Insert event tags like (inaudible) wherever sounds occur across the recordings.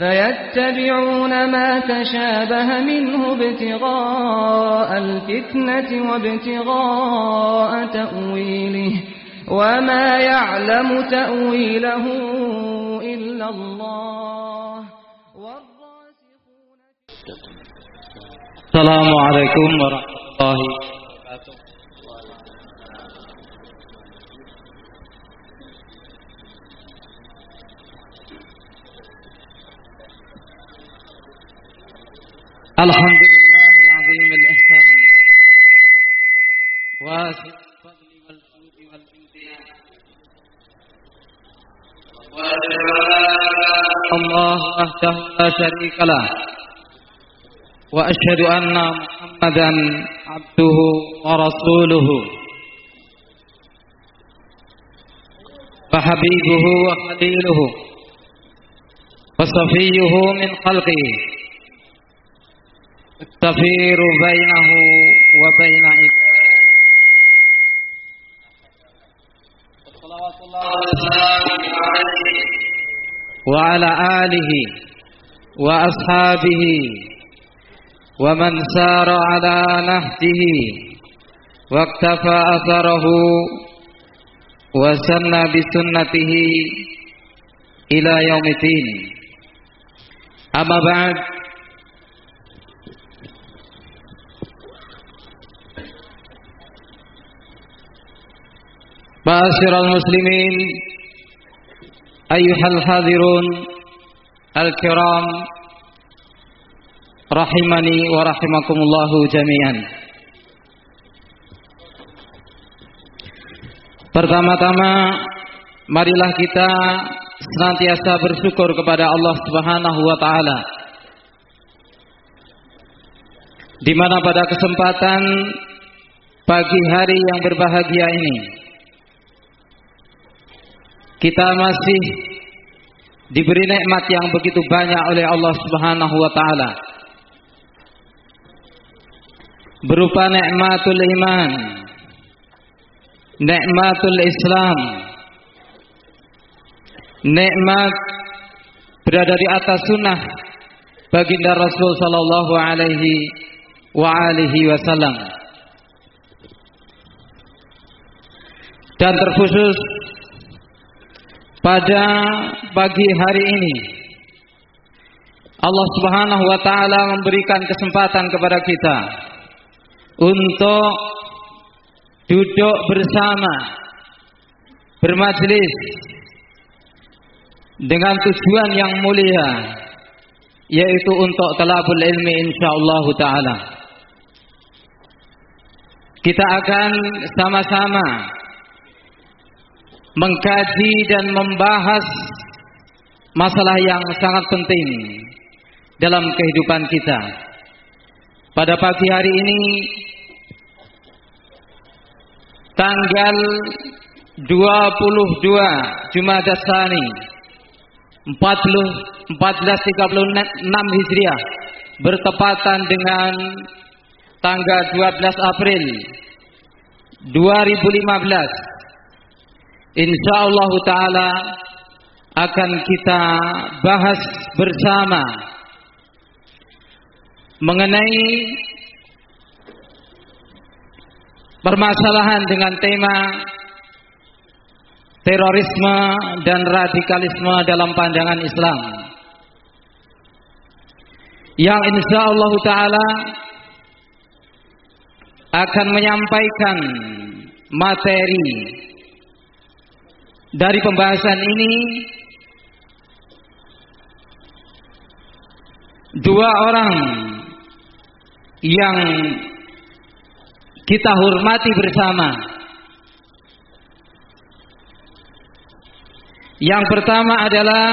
فيتبعون ما تشابه منه ابتغاء الفتنة وابتغاء تأويله وما يعلم تأويله إلا الله السلام عليكم ورحمة الله. الحمد لله عظيم الإحسان. واسع الفضل والجود والامتنان الله وحده لا شريك له. وأشهد أن محمدا عبده ورسوله. وحبيبه وخليله. وصفيه من خلقه. التفير بينه وبين صلوات الله عليه وعلى آله وأصحابه ومن سار على نهجه واكتفى أثره وسن بسنته إلى يوم الدين. أما بعد معاشر المسلمين أيها الحاضرون الكرام rahimani wa rahimakumullahu jami'an. Pertama-tama marilah kita senantiasa bersyukur kepada Allah Subhanahu wa taala. Di mana pada kesempatan pagi hari yang berbahagia ini kita masih diberi nikmat yang begitu banyak oleh Allah Subhanahu wa taala berupa nikmatul iman, nikmatul Islam, nikmat berada di atas sunnah baginda Rasul sallallahu alaihi wa alihi wasallam. Dan terkhusus pada pagi hari ini Allah Subhanahu wa taala memberikan kesempatan kepada kita untuk duduk bersama bermajlis dengan tujuan yang mulia yaitu untuk talabul ilmi insyaallah taala. Kita akan sama-sama mengkaji dan membahas masalah yang sangat penting dalam kehidupan kita. Pada pagi hari ini tanggal 22 Jumadah Tsani 1436 Hijriah bertepatan dengan tanggal 12 April 2015 insyaallah taala akan kita bahas bersama mengenai permasalahan dengan tema terorisme dan radikalisme dalam pandangan Islam. Yang insya Allah Taala akan menyampaikan materi dari pembahasan ini dua orang yang kita hormati bersama. Yang pertama adalah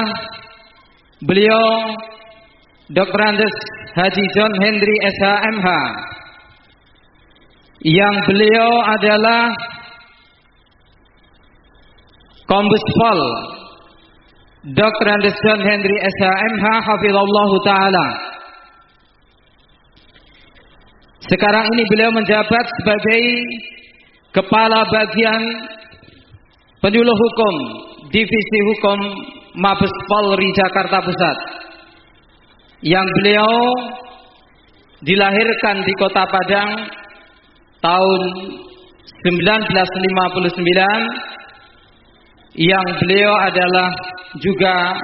beliau Dr. Andes Haji John Henry SHMH yang beliau adalah Kombes Pol Dr. Andes John Henry SHMH Hafizallahu Ta'ala sekarang ini beliau menjabat sebagai Kepala Bagian Penyuluh Hukum Divisi Hukum Mabes Polri Jakarta Pusat yang beliau dilahirkan di Kota Padang tahun 1959 yang beliau adalah juga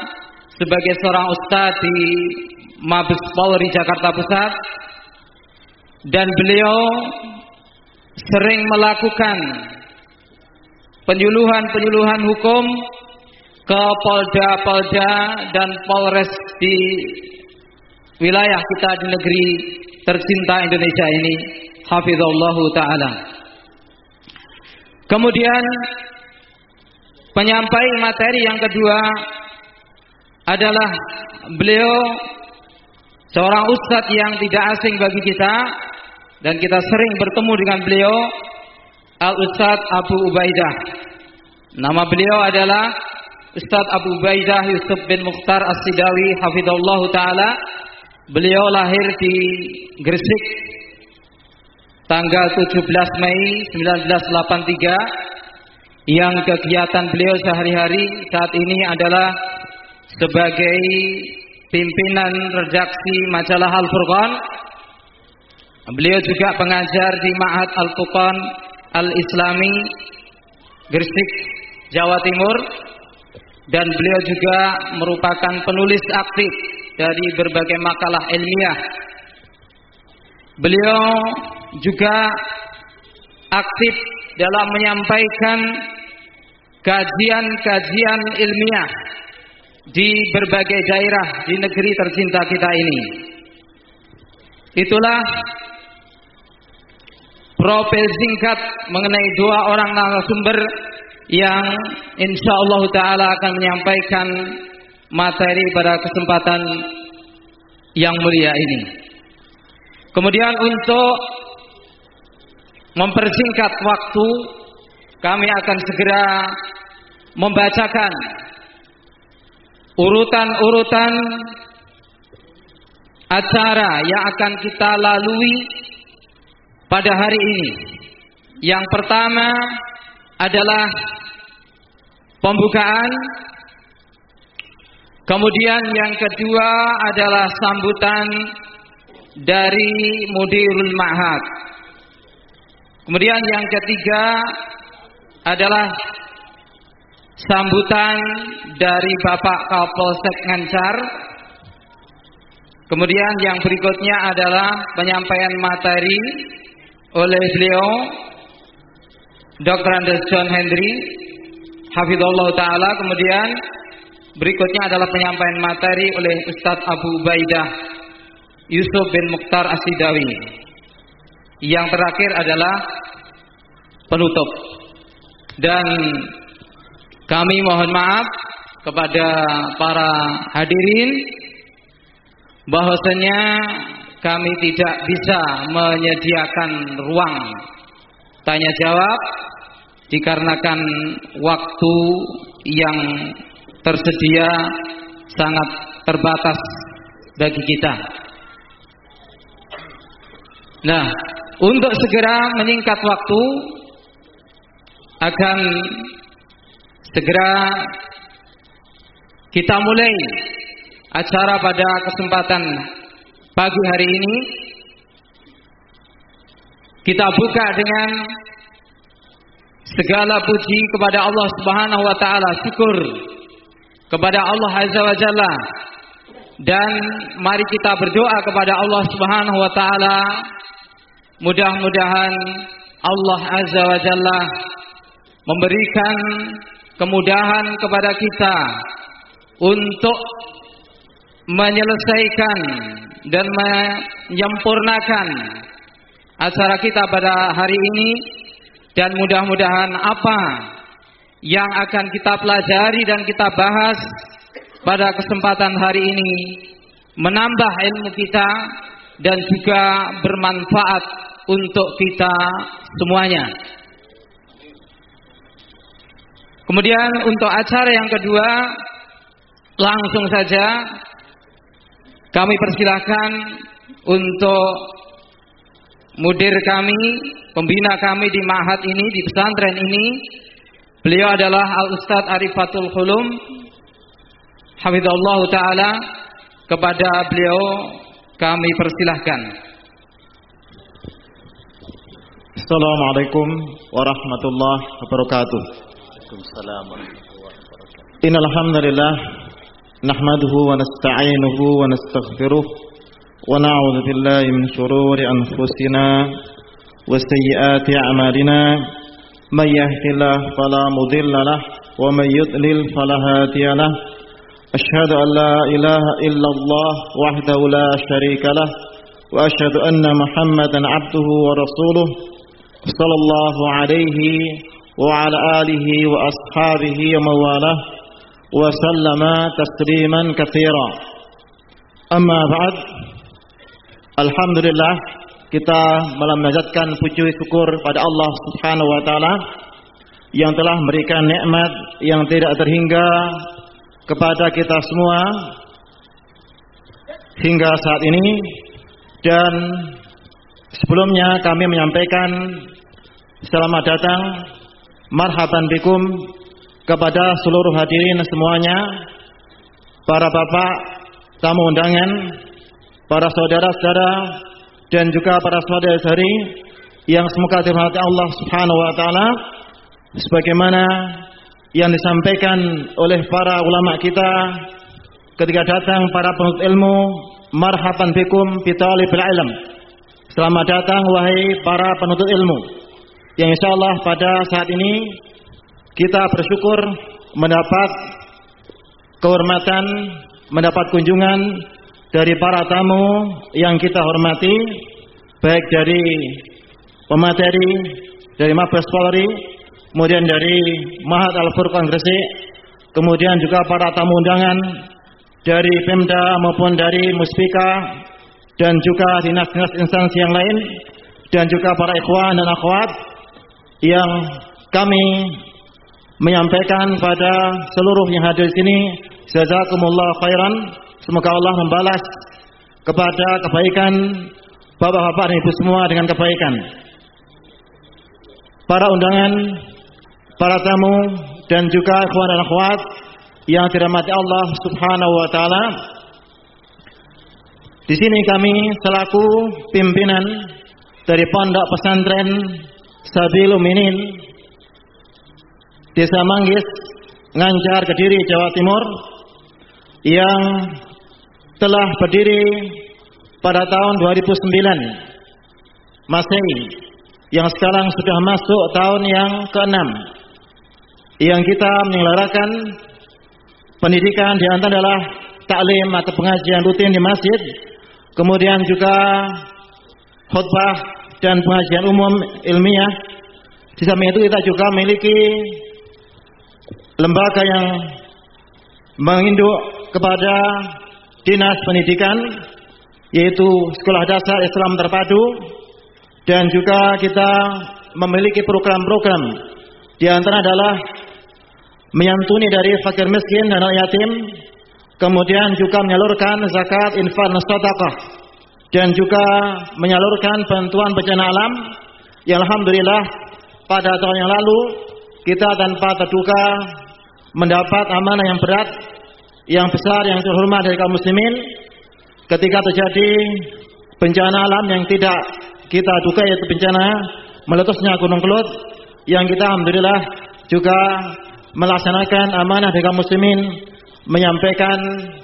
sebagai seorang ustadz di Mabes Polri Jakarta Pusat. Dan beliau sering melakukan penyuluhan-penyuluhan hukum ke polda-polda dan polres di wilayah kita di negeri tercinta Indonesia ini. Hafizallahu taala. Kemudian penyampai materi yang kedua adalah beliau seorang ustadz yang tidak asing bagi kita dan kita sering bertemu dengan beliau Al Ustaz Abu Ubaidah. Nama beliau adalah Ustaz Abu Ubaidah Yusuf bin Mukhtar As-Sidawi hafizallah taala. Beliau lahir di Gresik tanggal 17 Mei 1983 yang kegiatan beliau sehari-hari saat ini adalah sebagai pimpinan redaksi majalah Al Furqan Beliau juga pengajar di Ma'had Al-Fuqan Al-Islami Gresik, Jawa Timur dan beliau juga merupakan penulis aktif dari berbagai makalah ilmiah. Beliau juga aktif dalam menyampaikan kajian-kajian ilmiah di berbagai daerah di negeri tercinta kita ini. Itulah profil singkat mengenai dua orang narasumber yang insya Allah Taala akan menyampaikan materi pada kesempatan yang mulia ini. Kemudian untuk mempersingkat waktu, kami akan segera membacakan urutan-urutan acara yang akan kita lalui pada hari ini. Yang pertama adalah pembukaan. Kemudian yang kedua adalah sambutan dari Mudirul Ma'had. Kemudian yang ketiga adalah sambutan dari Bapak Kapolsek Ngancar. Kemudian yang berikutnya adalah penyampaian materi oleh beliau Dr. Andes John Henry Hafizullah Ta'ala kemudian berikutnya adalah penyampaian materi oleh Ustadz Abu Ubaidah Yusuf bin Mukhtar Asidawi yang terakhir adalah penutup dan kami mohon maaf kepada para hadirin bahwasanya kami tidak bisa menyediakan ruang tanya jawab dikarenakan waktu yang tersedia sangat terbatas bagi kita. Nah, untuk segera menyingkat waktu akan segera kita mulai acara pada kesempatan pagi hari ini. Kita buka dengan segala puji kepada Allah Subhanahu wa taala, syukur kepada Allah Azza wa Jalla dan mari kita berdoa kepada Allah Subhanahu wa taala mudah-mudahan Allah Azza wa Jalla memberikan kemudahan kepada kita untuk menyelesaikan dan menyempurnakan acara kita pada hari ini dan mudah-mudahan apa yang akan kita pelajari dan kita bahas pada kesempatan hari ini menambah ilmu kita dan juga bermanfaat untuk kita semuanya. Kemudian untuk acara yang kedua langsung saja kami persilahkan untuk mudir kami, pembina kami di mahat ini, di pesantren ini. Beliau adalah Al-Ustadz Arifatul Khulum. Hafizallahu Ta'ala. Kepada beliau kami persilahkan. السلام عليكم ورحمة الله وبركاته. عليكم السلام ورحمة الله إن الحمد لله نحمده ونستعينه ونستغفره ونعوذ بالله من شرور أنفسنا وسيئات أعمالنا. من يهد الله فلا مضل له ومن يضلل فلا هادي له. أشهد أن لا إله إلا الله وحده لا شريك له وأشهد أن محمدا عبده ورسوله. صلى الله عليه وعلى آله وأصحابه ومن والاه وسلم تسليما كثيرا أما بعد الحمد لله kita malam menajatkan puji syukur pada Allah Subhanahu wa taala yang telah memberikan nikmat yang tidak terhingga kepada kita semua hingga saat ini dan sebelumnya kami menyampaikan selamat datang. Marhaban bikum kepada seluruh hadirin semuanya. Para bapak tamu undangan para saudara-saudara dan juga para saudara-saudari yang semoga dirahmati Allah Subhanahu wa taala. Sebagaimana yang disampaikan oleh para ulama kita ketika datang para penuntut ilmu marhaban bikum fi talibil ilm. Selamat datang wahai para penuntut ilmu yang insyaallah pada saat ini kita bersyukur mendapat kehormatan mendapat kunjungan dari para tamu yang kita hormati baik dari pemateri dari Mabes Polri kemudian dari Mahat Al-Furqan Gresik, kemudian juga para tamu undangan dari Pemda maupun dari Muspika dan juga dinas-dinas instansi yang lain dan juga para ikhwan dan akhwat yang kami menyampaikan pada seluruh yang hadir di sini jazakumullah khairan semoga Allah membalas kepada kebaikan bapak-bapak dan ibu semua dengan kebaikan para undangan para tamu dan juga ikhwan dan akhwat yang dirahmati Allah Subhanahu wa taala. Di sini kami selaku pimpinan dari Pondok Pesantren Sabilul Minin. Desa Manggis, Ngancar, Kediri, Jawa Timur yang telah berdiri pada tahun 2009 Masehi yang sekarang sudah masuk tahun yang ke-6 yang kita menyelenggarakan pendidikan di antara adalah taklim atau pengajian rutin di masjid, kemudian juga khutbah dan pengajian umum ilmiah. Di samping itu kita juga memiliki lembaga yang menginduk kepada Dinas Pendidikan yaitu Sekolah Dasar Islam Terpadu. Dan juga kita memiliki program-program. Di antara adalah menyantuni dari fakir miskin dan yatim, kemudian juga menyalurkan zakat, infak, dan sedekah dan juga menyalurkan bantuan bencana alam yang alhamdulillah pada tahun yang lalu kita tanpa terduga mendapat amanah yang berat yang besar yang terhormat dari kaum muslimin ketika terjadi bencana alam yang tidak kita duga yaitu bencana meletusnya gunung kelut yang kita alhamdulillah juga melaksanakan amanah dari kaum muslimin menyampaikan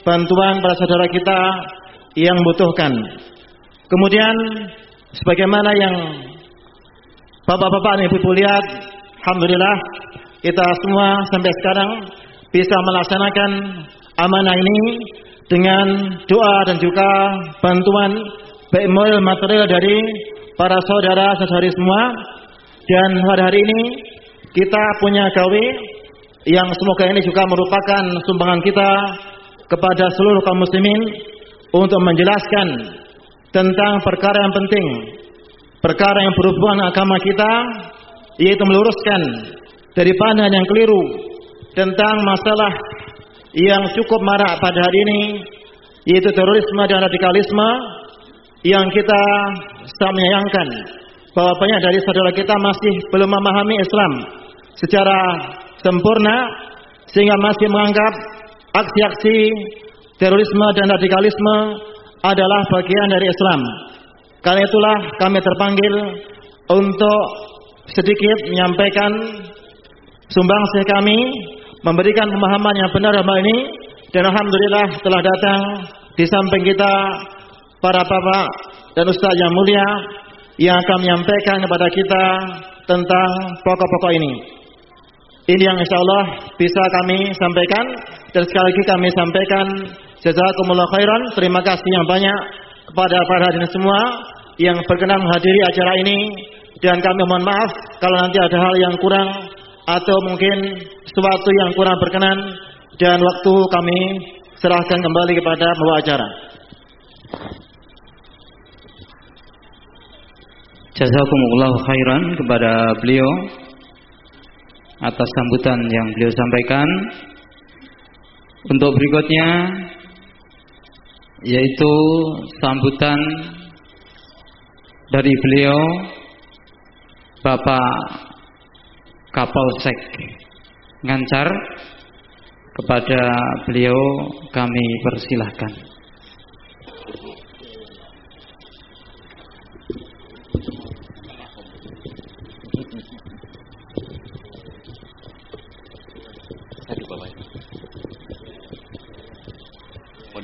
bantuan pada saudara kita yang membutuhkan. Kemudian sebagaimana yang Bapak-bapak dan Ibu lihat, alhamdulillah kita semua sampai sekarang bisa melaksanakan amanah ini dengan doa dan juga bantuan baik material dari para saudara saudari semua. Dan pada hari ini kita punya gawe yang semoga ini juga merupakan sumbangan kita kepada seluruh kaum muslimin untuk menjelaskan tentang perkara yang penting perkara yang berhubungan agama kita yaitu meluruskan dari pandangan yang keliru tentang masalah yang cukup marak pada hari ini yaitu terorisme dan radikalisme yang kita sangat menyayangkan bahwa banyak dari saudara kita masih belum memahami Islam secara sempurna sehingga masih menganggap aksi-aksi terorisme dan radikalisme adalah bagian dari Islam. Karena itulah kami terpanggil untuk sedikit menyampaikan sumbangsih kami memberikan pemahaman yang benar dalam ini dan alhamdulillah telah datang di samping kita para bapak dan ustaz yang mulia yang akan menyampaikan kepada kita tentang pokok-pokok ini. Ini yang insya Allah bisa kami sampaikan dan sekali lagi kami sampaikan jazakumullah khairan. Terima kasih yang banyak kepada para hadirin semua yang berkenan menghadiri acara ini dan kami mohon maaf kalau nanti ada hal yang kurang atau mungkin sesuatu yang kurang berkenan dan waktu kami serahkan kembali kepada pembawa acara. Jazakumullah khairan kepada beliau atas sambutan yang beliau sampaikan. Untuk berikutnya yaitu sambutan dari beliau Bapak Kapolsek Ngancar kepada beliau kami persilahkan.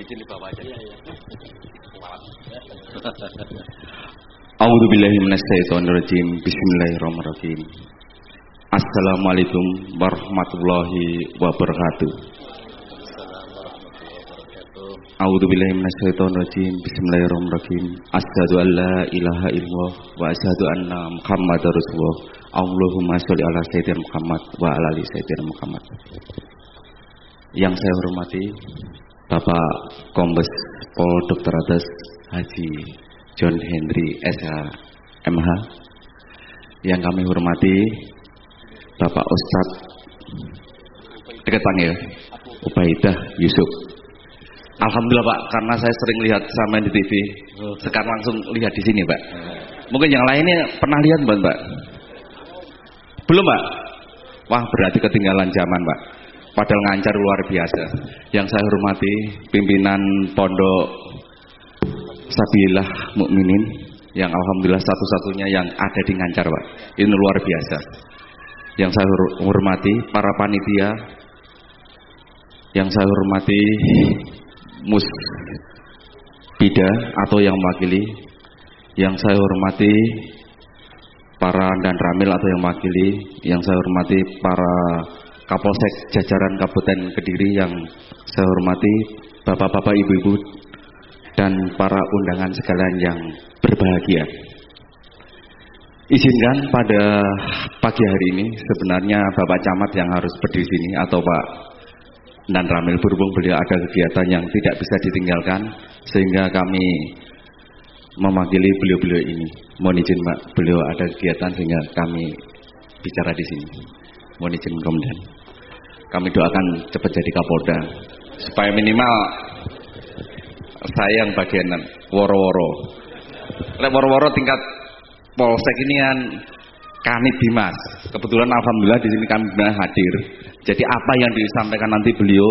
(laughs) A'udzu billahi minasyaitonir rajim. Bismillahirrahmanirrahim. Assalamualaikum warahmatullahi wabarakatuh. A'udzu billahi minasyaitonir rajim. Bismillahirrahmanirrahim. Asyhadu an la ilaha illallah wa asyhadu anna Muhammadar Rasulullah. Allahumma sholli ala sayyidina Muhammad wa ala ali sayyidina Muhammad. Yang saya hormati Bapak Kombes Pol Dr. Atas Haji John Henry SH MH yang kami hormati Bapak Ustadz dekat panggil Ubaidah Yusuf. Alhamdulillah Pak karena saya sering lihat sama di TV sekarang langsung lihat di sini Pak. Mungkin yang lainnya pernah lihat Mbak Mbak? Belum Pak? Wah berarti ketinggalan zaman Pak padahal ngancar luar biasa yang saya hormati pimpinan pondok Sabilah mukminin yang alhamdulillah satu-satunya yang ada di Ngancar, Pak. Ini luar biasa. Yang saya hormati para panitia, yang saya hormati mus bida atau yang mewakili, yang saya hormati para dan ramil atau yang mewakili, yang saya hormati para Kapolsek jajaran Kabupaten Kediri yang saya hormati Bapak-bapak, Ibu-ibu dan para undangan sekalian yang berbahagia. Izinkan pada pagi hari ini sebenarnya Bapak Camat yang harus berdiri sini atau Pak dan Ramil berhubung beliau ada kegiatan yang tidak bisa ditinggalkan sehingga kami mewakili beliau-beliau ini. Mohon izin Mbak, beliau ada kegiatan sehingga kami bicara di sini. Mohon izin kemudian. Kami doakan cepat jadi Kapolda supaya minimal saya yang bagian woro-woro. Lek woro-woro tingkat polsek ini kan kami Dimas. Kebetulan alhamdulillah di sini kami hadir. Jadi apa yang disampaikan nanti beliau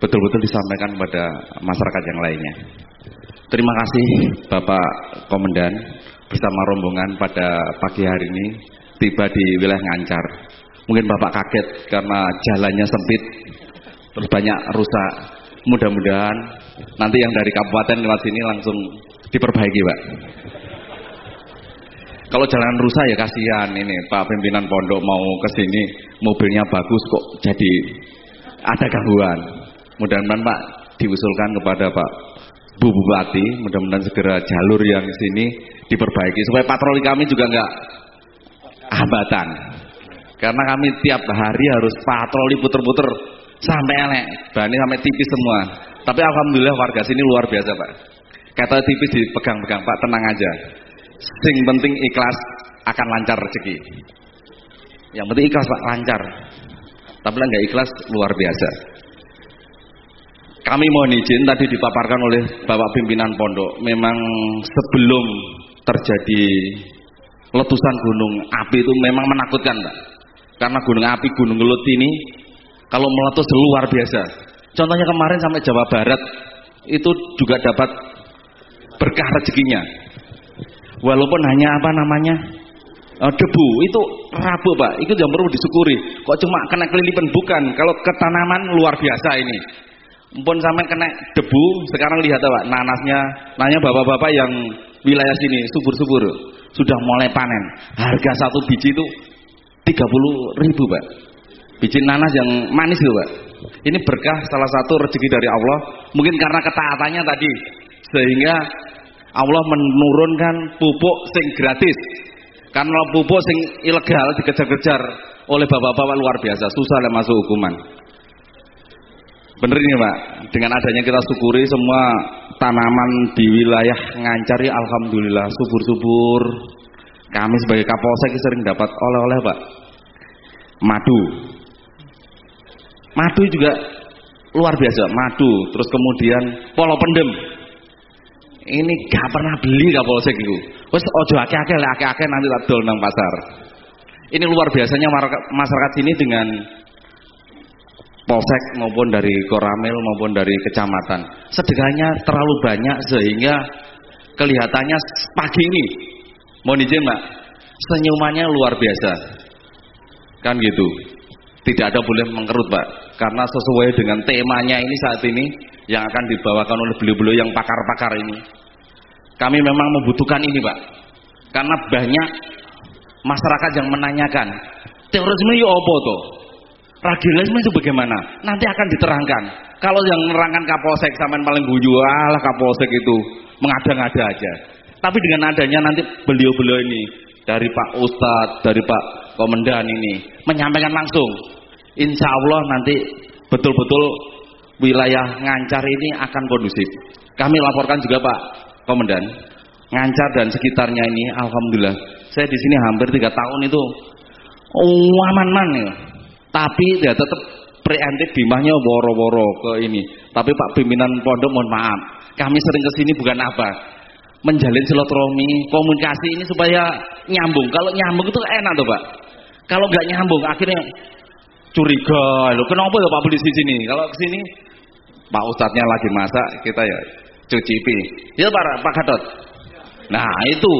betul-betul disampaikan kepada masyarakat yang lainnya. Terima kasih Bapak Komandan bersama rombongan pada pagi hari ini tiba di wilayah Ngancar. Mungkin Bapak kaget karena jalannya sempit, terus banyak rusak. Mudah-mudahan nanti yang dari kabupaten lewat sini langsung diperbaiki, Pak. Kalau jalan rusak ya kasihan ini Pak pimpinan pondok mau ke sini mobilnya bagus kok jadi ada gangguan. Mudah-mudahan Pak diusulkan kepada Pak Bu Bupati, mudah-mudahan segera jalur yang sini diperbaiki supaya patroli kami juga enggak hambatan. Karena kami tiap hari harus patroli puter-puter sampai elek, bani sampai tipis semua. Tapi alhamdulillah warga sini luar biasa, Pak. Kata tipis dipegang-pegang, Pak, tenang aja. Sing penting ikhlas akan lancar rezeki. Yang penting ikhlas, Pak, lancar. Tapi lah nggak ikhlas luar biasa. Kami mohon izin tadi dipaparkan oleh Bapak pimpinan pondok. Memang sebelum terjadi letusan gunung api itu memang menakutkan, Pak. Karena gunung api Gunung Gelut ini kalau meletus luar biasa. Contohnya kemarin sampai Jawa Barat itu juga dapat berkah rezekinya. Walaupun hanya apa namanya uh, debu itu rabu pak, itu yang perlu disyukuri. Kok cuma kena kelilipan bukan? Kalau ke tanaman luar biasa ini. Mpun sampai kena debu, sekarang lihat pak, nanasnya, nanya bapak-bapak yang wilayah sini subur-subur sudah mulai panen. Harga satu biji itu 30 ribu pak. Biji nanas yang manis itu pak. Ini berkah salah satu rezeki dari Allah. Mungkin karena ketaatannya tadi sehingga Allah menurunkan pupuk sing gratis. Karena pupuk sing ilegal dikejar-kejar oleh bapak-bapak luar biasa, susah lah masuk hukuman. Bener ini Pak, dengan adanya kita syukuri semua tanaman di wilayah ngancari alhamdulillah subur-subur. Kami sebagai Kapolsek sering dapat oleh-oleh Pak. Madu. Madu juga luar biasa, madu. Terus kemudian polo pendem. Ini gak pernah beli Kapolsek itu. Wes ojo akeh-akeh lah akeh-akeh nanti tak dol nang pasar. Ini luar biasanya masyarakat sini dengan polsek maupun dari koramil maupun dari kecamatan. Sedekahnya terlalu banyak sehingga kelihatannya pagi ini mohon izin Mbak, senyumannya luar biasa. Kan gitu. Tidak ada boleh mengkerut Pak, karena sesuai dengan temanya ini saat ini yang akan dibawakan oleh beliau-beliau yang pakar-pakar ini. Kami memang membutuhkan ini Pak. Karena banyak masyarakat yang menanyakan, terorisme itu apa tuh? Radikalisme itu bagaimana? Nanti akan diterangkan. Kalau yang menerangkan Kapolsek sampai paling guyu, alah Kapolsek itu mengada-ngada aja. Tapi dengan adanya nanti beliau-beliau ini dari Pak Ustadz, dari Pak Komandan ini menyampaikan langsung. Insya Allah nanti betul-betul wilayah Ngancar ini akan kondusif. Kami laporkan juga Pak Komandan, Ngancar dan sekitarnya ini, Alhamdulillah, saya di sini hampir tiga tahun itu oh, aman-aman ya. Tapi ya tetap preemptif bimahnya woro-woro ke ini. Tapi Pak pimpinan pondok mohon maaf, kami sering ke sini bukan apa, menjalin silaturahmi, komunikasi ini supaya nyambung. Kalau nyambung itu enak tuh Pak. Kalau nggak nyambung akhirnya curiga, lo kenapa ya Pak polisi sini? Kalau ke sini Pak Ustadznya lagi masak, kita ya cucipi. Ya Pak Pak Gatot. Nah itu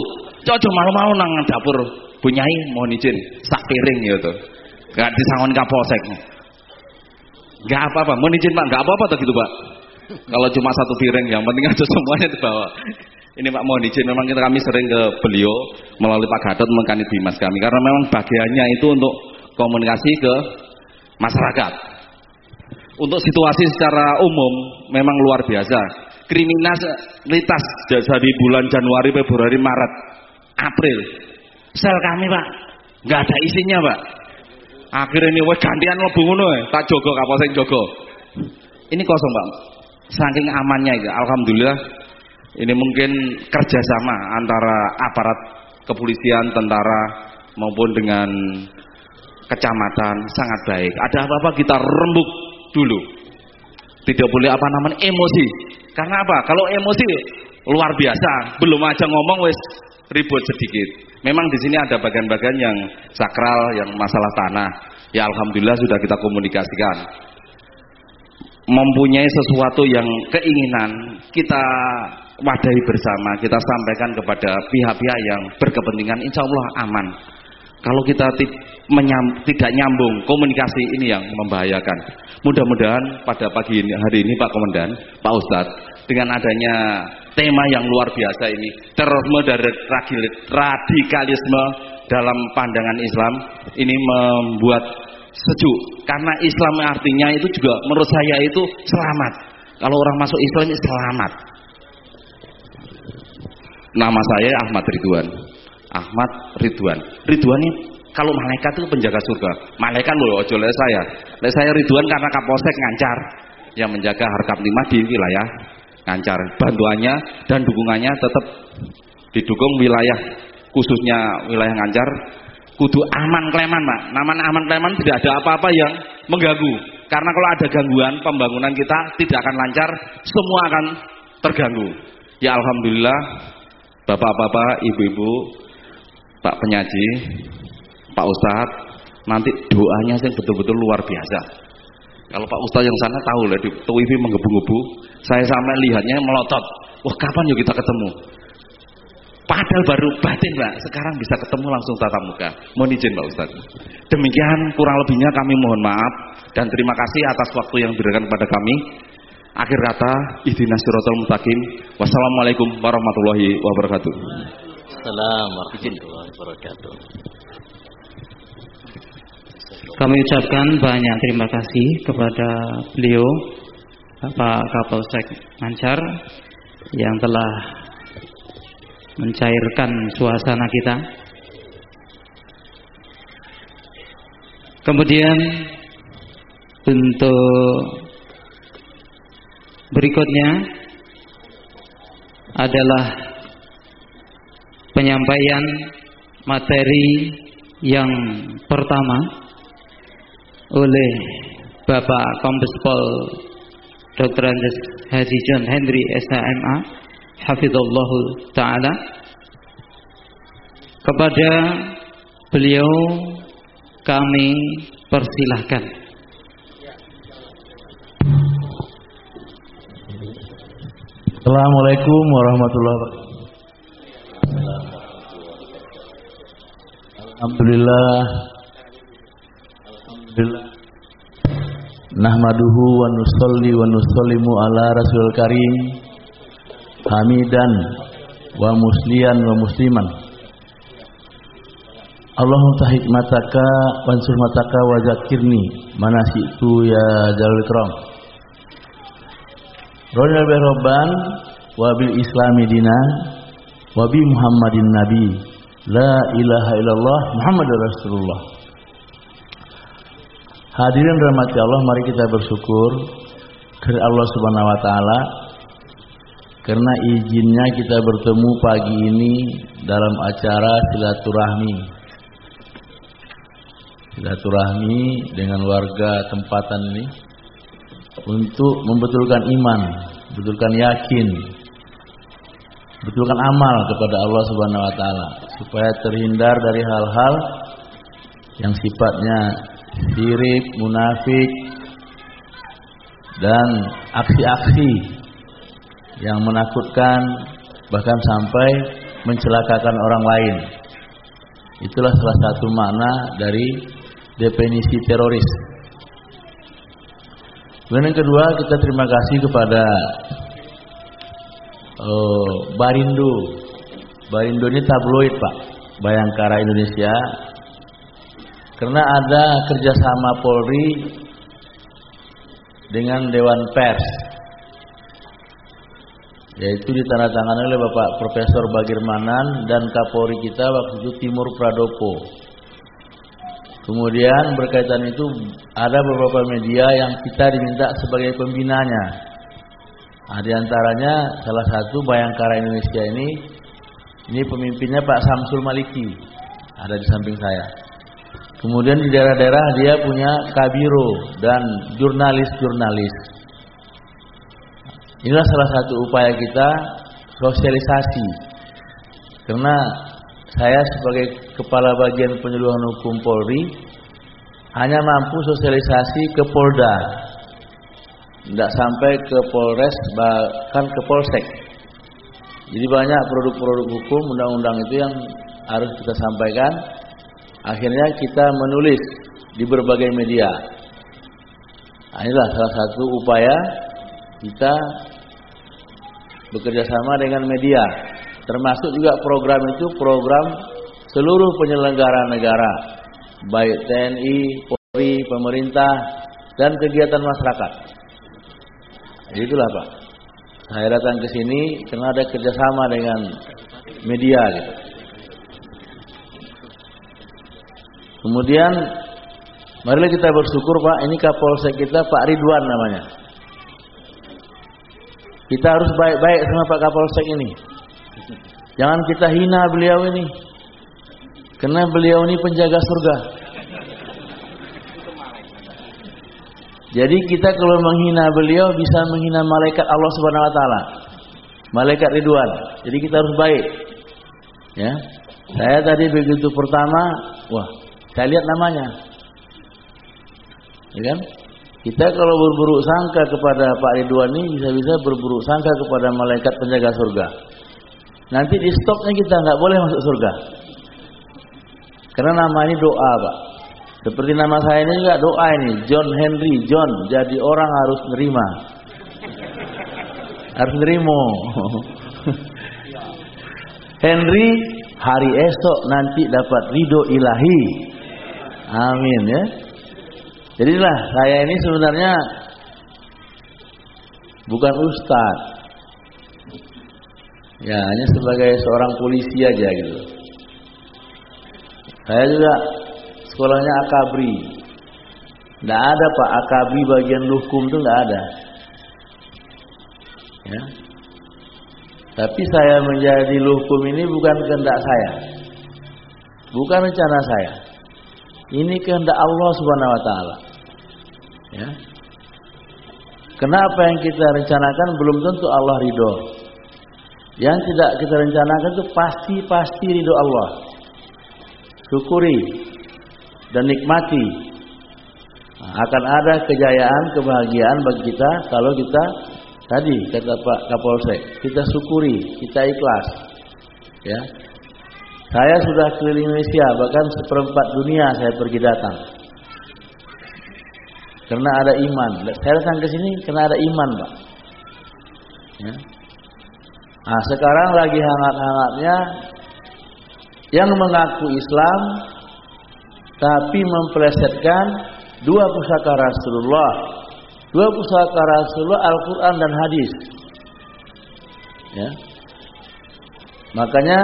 cocok malu-malu nang dapur bunyai mohon izin sak piring gitu. Gak disangon kapolsek. Gak apa-apa, mohon izin Pak, gak apa-apa tuh gitu Pak. Kalau cuma satu piring, yang penting aja semuanya dibawa. Ini Pak mohon izin, memang kita kami sering ke beliau melalui Pak Gatot mengkani Dimas kami karena memang bagiannya itu untuk komunikasi ke masyarakat. Untuk situasi secara umum memang luar biasa. Kriminalitas dari bulan Januari, Februari, Maret, April. Sel kami Pak, nggak ada isinya Pak. Akhirnya ini wes gantian lebu ngono tak jogo kapolsek jogo. Ini kosong Pak. Saking amannya itu. Alhamdulillah ini mungkin kerjasama antara aparat kepolisian, tentara maupun dengan kecamatan sangat baik. Ada apa-apa kita rembuk dulu. Tidak boleh apa namanya emosi. Karena apa? Kalau emosi luar biasa, belum aja ngomong wes ribut sedikit. Memang di sini ada bagian-bagian yang sakral, yang masalah tanah. Ya alhamdulillah sudah kita komunikasikan. Mempunyai sesuatu yang keinginan kita wadahi bersama, kita sampaikan kepada pihak-pihak yang berkepentingan, insya Allah aman. Kalau kita menyam, tidak nyambung komunikasi ini yang membahayakan. Mudah-mudahan pada pagi ini, hari ini Pak Komandan, Pak Ustadz, dengan adanya tema yang luar biasa ini, terorisme dari radikalisme dalam pandangan Islam, ini membuat sejuk. Karena Islam artinya itu juga menurut saya itu selamat. Kalau orang masuk Islam ini selamat. Nama saya Ahmad Ridwan. Ahmad Ridwan. Ridwan ini kalau malaikat itu penjaga surga. Malaikat loh, ojo saya. Le saya Ridwan karena Kapolsek ngancar yang menjaga harkat lima di wilayah ngancar. Bantuannya dan dukungannya tetap didukung wilayah khususnya wilayah ngancar kudu aman kleman mak naman aman kleman tidak ada apa-apa yang mengganggu karena kalau ada gangguan pembangunan kita tidak akan lancar semua akan terganggu ya Alhamdulillah bapak-bapak ibu-ibu Pak penyaji Pak Ustadz nanti doanya sih betul-betul luar biasa kalau Pak Ustadz yang sana tahu lah di TV menggebu-gebu saya sampai lihatnya melotot wah kapan yuk kita ketemu Padahal baru batin Mbak, sekarang bisa ketemu langsung tatap muka. Mohon izin Pak Ustadz. Demikian kurang lebihnya kami mohon maaf dan terima kasih atas waktu yang diberikan kepada kami. Akhir kata, ihdinas siratal mustaqim. Wassalamualaikum warahmatullahi wabarakatuh. Assalamualaikum warahmatullahi wabarakatuh. Kami ucapkan banyak terima kasih kepada beliau Bapak Kapolsek Mancar yang telah mencairkan suasana kita. Kemudian untuk berikutnya adalah penyampaian materi yang pertama oleh Bapak Kombes Pol Dr. Haji John Henry SHMA Hafizullah Ta'ala kepada beliau kami persilahkan Assalamualaikum warahmatullahi wabarakatuh. Alhamdulillah. Alhamdulillah. Nahmaduhu wa nusalli wa nusallimu ala rasul karim. Hamidan wa muslian wa musliman. Allahumma hikmataka wansur mataka wa zakirni. Manasitu ya jalul ikram Ronal berobban wa bil islami dina wa bi muhammadin nabi. La ilaha illallah muhammadur rasulullah. Hadirin rahmati Allah mari kita bersyukur kepada Allah Subhanahu wa taala. Karena izinnya kita bertemu pagi ini dalam acara silaturahmi. Silaturahmi dengan warga tempatan ini untuk membetulkan iman, betulkan yakin, betulkan amal kepada Allah Subhanahu wa taala supaya terhindar dari hal-hal yang sifatnya syirik, munafik dan aksi-aksi yang menakutkan bahkan sampai mencelakakan orang lain. Itulah salah satu makna dari definisi teroris. Kemudian yang kedua kita terima kasih kepada uh, Barindo. Barindo ini tabloid pak, Bayangkara Indonesia. Karena ada kerjasama Polri dengan Dewan Pers yaitu ditandatangani oleh Bapak Profesor Bagirmanan dan Kapolri kita waktu itu Timur Pradopo. Kemudian berkaitan itu ada beberapa media yang kita diminta sebagai pembinanya. Nah, di antaranya salah satu Bayangkara Indonesia ini ini pemimpinnya Pak Samsul Maliki. Ada di samping saya. Kemudian di daerah-daerah dia punya kabiro dan jurnalis-jurnalis. Inilah salah satu upaya kita sosialisasi. Karena saya sebagai kepala bagian penyuluhan hukum Polri hanya mampu sosialisasi ke Polda. Tidak sampai ke Polres bahkan ke Polsek. Jadi banyak produk-produk hukum undang-undang itu yang harus kita sampaikan. Akhirnya kita menulis di berbagai media. Nah, inilah salah satu upaya kita bekerja sama dengan media. Termasuk juga program itu program seluruh penyelenggara negara, baik TNI, Polri, pemerintah, dan kegiatan masyarakat. Itulah Pak. Saya datang ke sini karena ada kerjasama dengan media. Gitu. Kemudian marilah kita bersyukur Pak, ini Kapolsek kita Pak Ridwan namanya. Kita harus baik-baik sama Pak Kapolsek ini. Jangan kita hina beliau ini. Karena beliau ini penjaga surga. Jadi kita kalau menghina beliau bisa menghina malaikat Allah Subhanahu wa taala. Malaikat Ridwan. Jadi kita harus baik. Ya. Saya tadi begitu pertama, wah, saya lihat namanya. Ya kan? Kita kalau berburuk sangka kepada Pak Ridwan ini bisa-bisa berburuk sangka kepada malaikat penjaga surga. Nanti di stopnya kita nggak boleh masuk surga. Karena nama ini doa, Pak. Seperti nama saya ini juga doa ini, John Henry, John. Jadi orang harus nerima. Harus nerimo. (laughs) Henry hari esok nanti dapat ridho ilahi. Amin ya. Jadilah saya ini sebenarnya bukan ustadz. Ya, hanya sebagai seorang polisi aja gitu. Saya juga sekolahnya akabri. Tidak ada pak akabri bagian hukum itu nggak ada. Ya. Tapi saya menjadi hukum ini bukan kehendak saya. Bukan rencana saya. Ini kehendak Allah Subhanahu wa taala. Ya. Kenapa yang kita rencanakan belum tentu Allah ridho. Yang tidak kita rencanakan itu pasti-pasti ridho Allah. Syukuri dan nikmati. Akan ada kejayaan, kebahagiaan bagi kita kalau kita tadi kata Pak Kapolsek, kita syukuri, kita ikhlas. Ya. Saya sudah keliling Indonesia, bahkan seperempat dunia saya pergi datang. Karena ada iman. Saya datang ke sini karena ada iman, Pak. Ya. Nah, sekarang lagi hangat-hangatnya yang mengaku Islam tapi memplesetkan dua pusaka Rasulullah, dua pusaka Rasulullah Al-Qur'an dan hadis. Ya. Makanya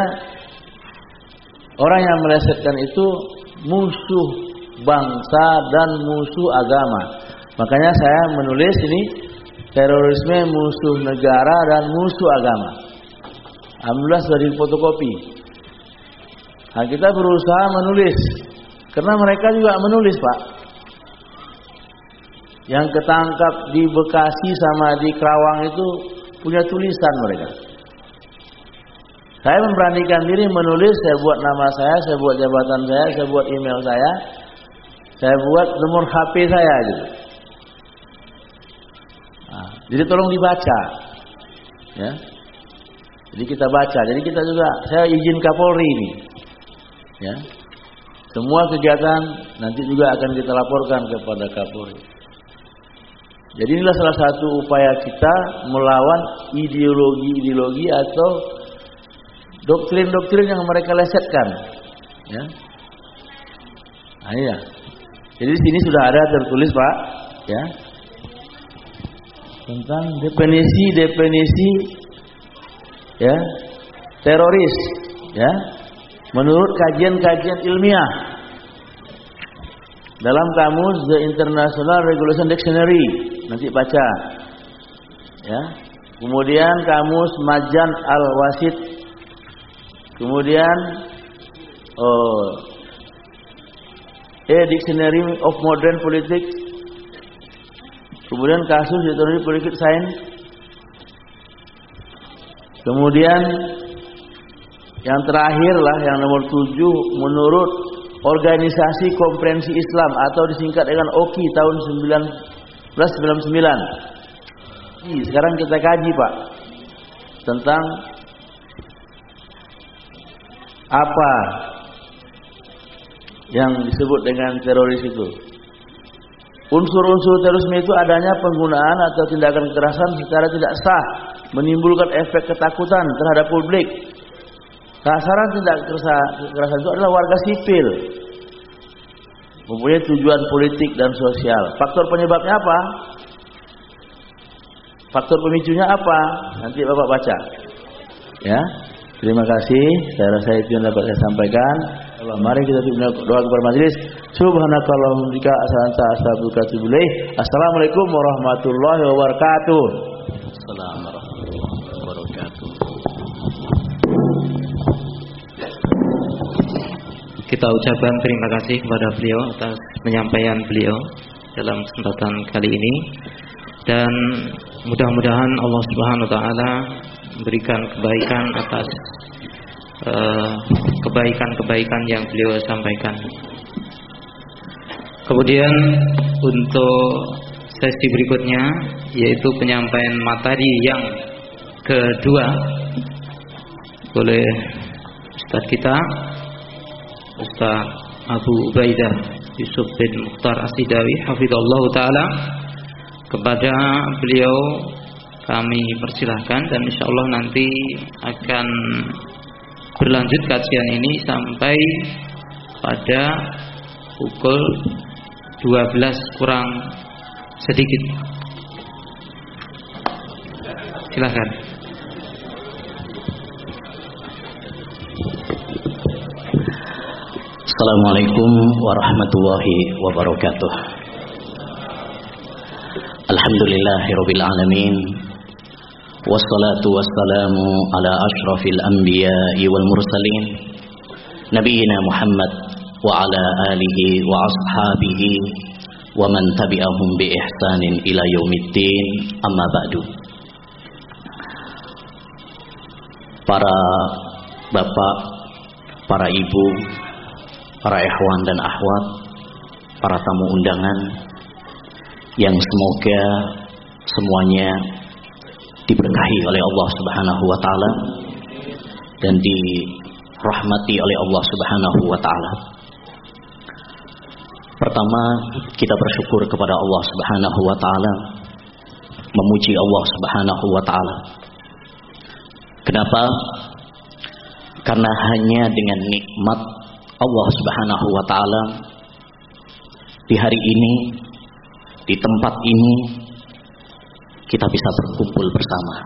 orang yang melesetkan itu musuh bangsa dan musuh agama. Makanya saya menulis ini terorisme musuh negara dan musuh agama. Alhamdulillah sudah difotokopi. Nah, kita berusaha menulis karena mereka juga menulis, Pak. Yang ketangkap di Bekasi sama di Kerawang itu punya tulisan mereka. Saya memberanikan diri menulis, saya buat nama saya, saya buat jabatan saya, saya buat email saya, saya buat nomor HP saya gitu. Nah, jadi tolong dibaca, ya. Jadi kita baca. Jadi kita juga, saya izin Kapolri ini, ya. Semua kegiatan nanti juga akan kita laporkan kepada Kapolri. Jadi inilah salah satu upaya kita melawan ideologi-ideologi atau doktrin-doktrin yang mereka lesetkan. Ya. Nah, ya. Jadi di sini sudah ada tertulis Pak, ya. Tentang definisi-definisi ya teroris, ya. Menurut kajian-kajian ilmiah. Dalam kamus The International Regulation Dictionary, nanti baca. Ya. Kemudian kamus Majan Al-Wasit. Kemudian oh, A Dictionary of Modern Politics. Kemudian kasus Dictionary Politik Science. Kemudian yang terakhir lah yang nomor tujuh menurut Organisasi Komprensi Islam atau disingkat dengan OKI tahun 1999. Sekarang kita kaji Pak tentang apa yang disebut dengan teroris itu. Unsur-unsur terorisme itu adanya penggunaan atau tindakan kekerasan secara tidak sah, menimbulkan efek ketakutan terhadap publik. Sasaran tindak kekerasan itu adalah warga sipil. Mempunyai tujuan politik dan sosial. Faktor penyebabnya apa? Faktor pemicunya apa? Nanti Bapak baca. Ya. Terima kasih. Saya rasa itu yang dapat saya sampaikan. Allah, mari kita doa kepada majelis. Subhanakallahumma wa atubu Assalamualaikum warahmatullahi wabarakatuh. Kita ucapkan terima kasih kepada beliau atas penyampaian beliau dalam kesempatan kali ini. Dan mudah-mudahan Allah Subhanahu wa taala memberikan kebaikan atas eh, kebaikan-kebaikan uh, yang beliau sampaikan. Kemudian untuk sesi berikutnya yaitu penyampaian materi yang kedua. Oleh Ustaz kita Ustaz Abu Ubaidah Yusuf bin Mukhtar Asidawi Hafidhullah Ta'ala kepada beliau kami persilahkan dan insya Allah nanti akan berlanjut kajian ini sampai pada pukul 12 kurang sedikit. Silahkan. Assalamualaikum warahmatullahi wabarakatuh. Alhamdulillahirabbil alamin Wassalatu wassalamu ala ashrafil wal mursalin. Nabiina Muhammad wa ala alihi wa ashabihi wa man tabi'ahum bi ihsanin ila yaumiddin. Amma ba'du. Para bapak, para ibu, para ikhwan dan akhwat, para tamu undangan yang semoga semuanya diberkahi oleh Allah Subhanahu wa taala dan dirahmati oleh Allah Subhanahu wa taala. Pertama, kita bersyukur kepada Allah Subhanahu wa taala, memuji Allah Subhanahu wa taala. Kenapa? Karena hanya dengan nikmat Allah Subhanahu wa taala di hari ini, di tempat ini kita bisa berkumpul bersama.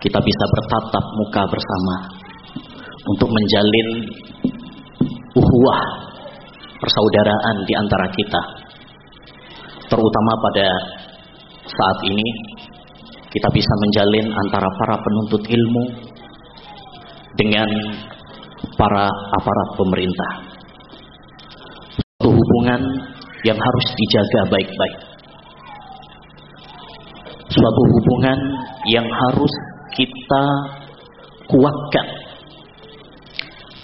Kita bisa bertatap muka bersama untuk menjalin uhuwah persaudaraan di antara kita. Terutama pada saat ini kita bisa menjalin antara para penuntut ilmu dengan para aparat pemerintah. Suatu hubungan yang harus dijaga baik-baik suatu hubungan yang harus kita kuatkan.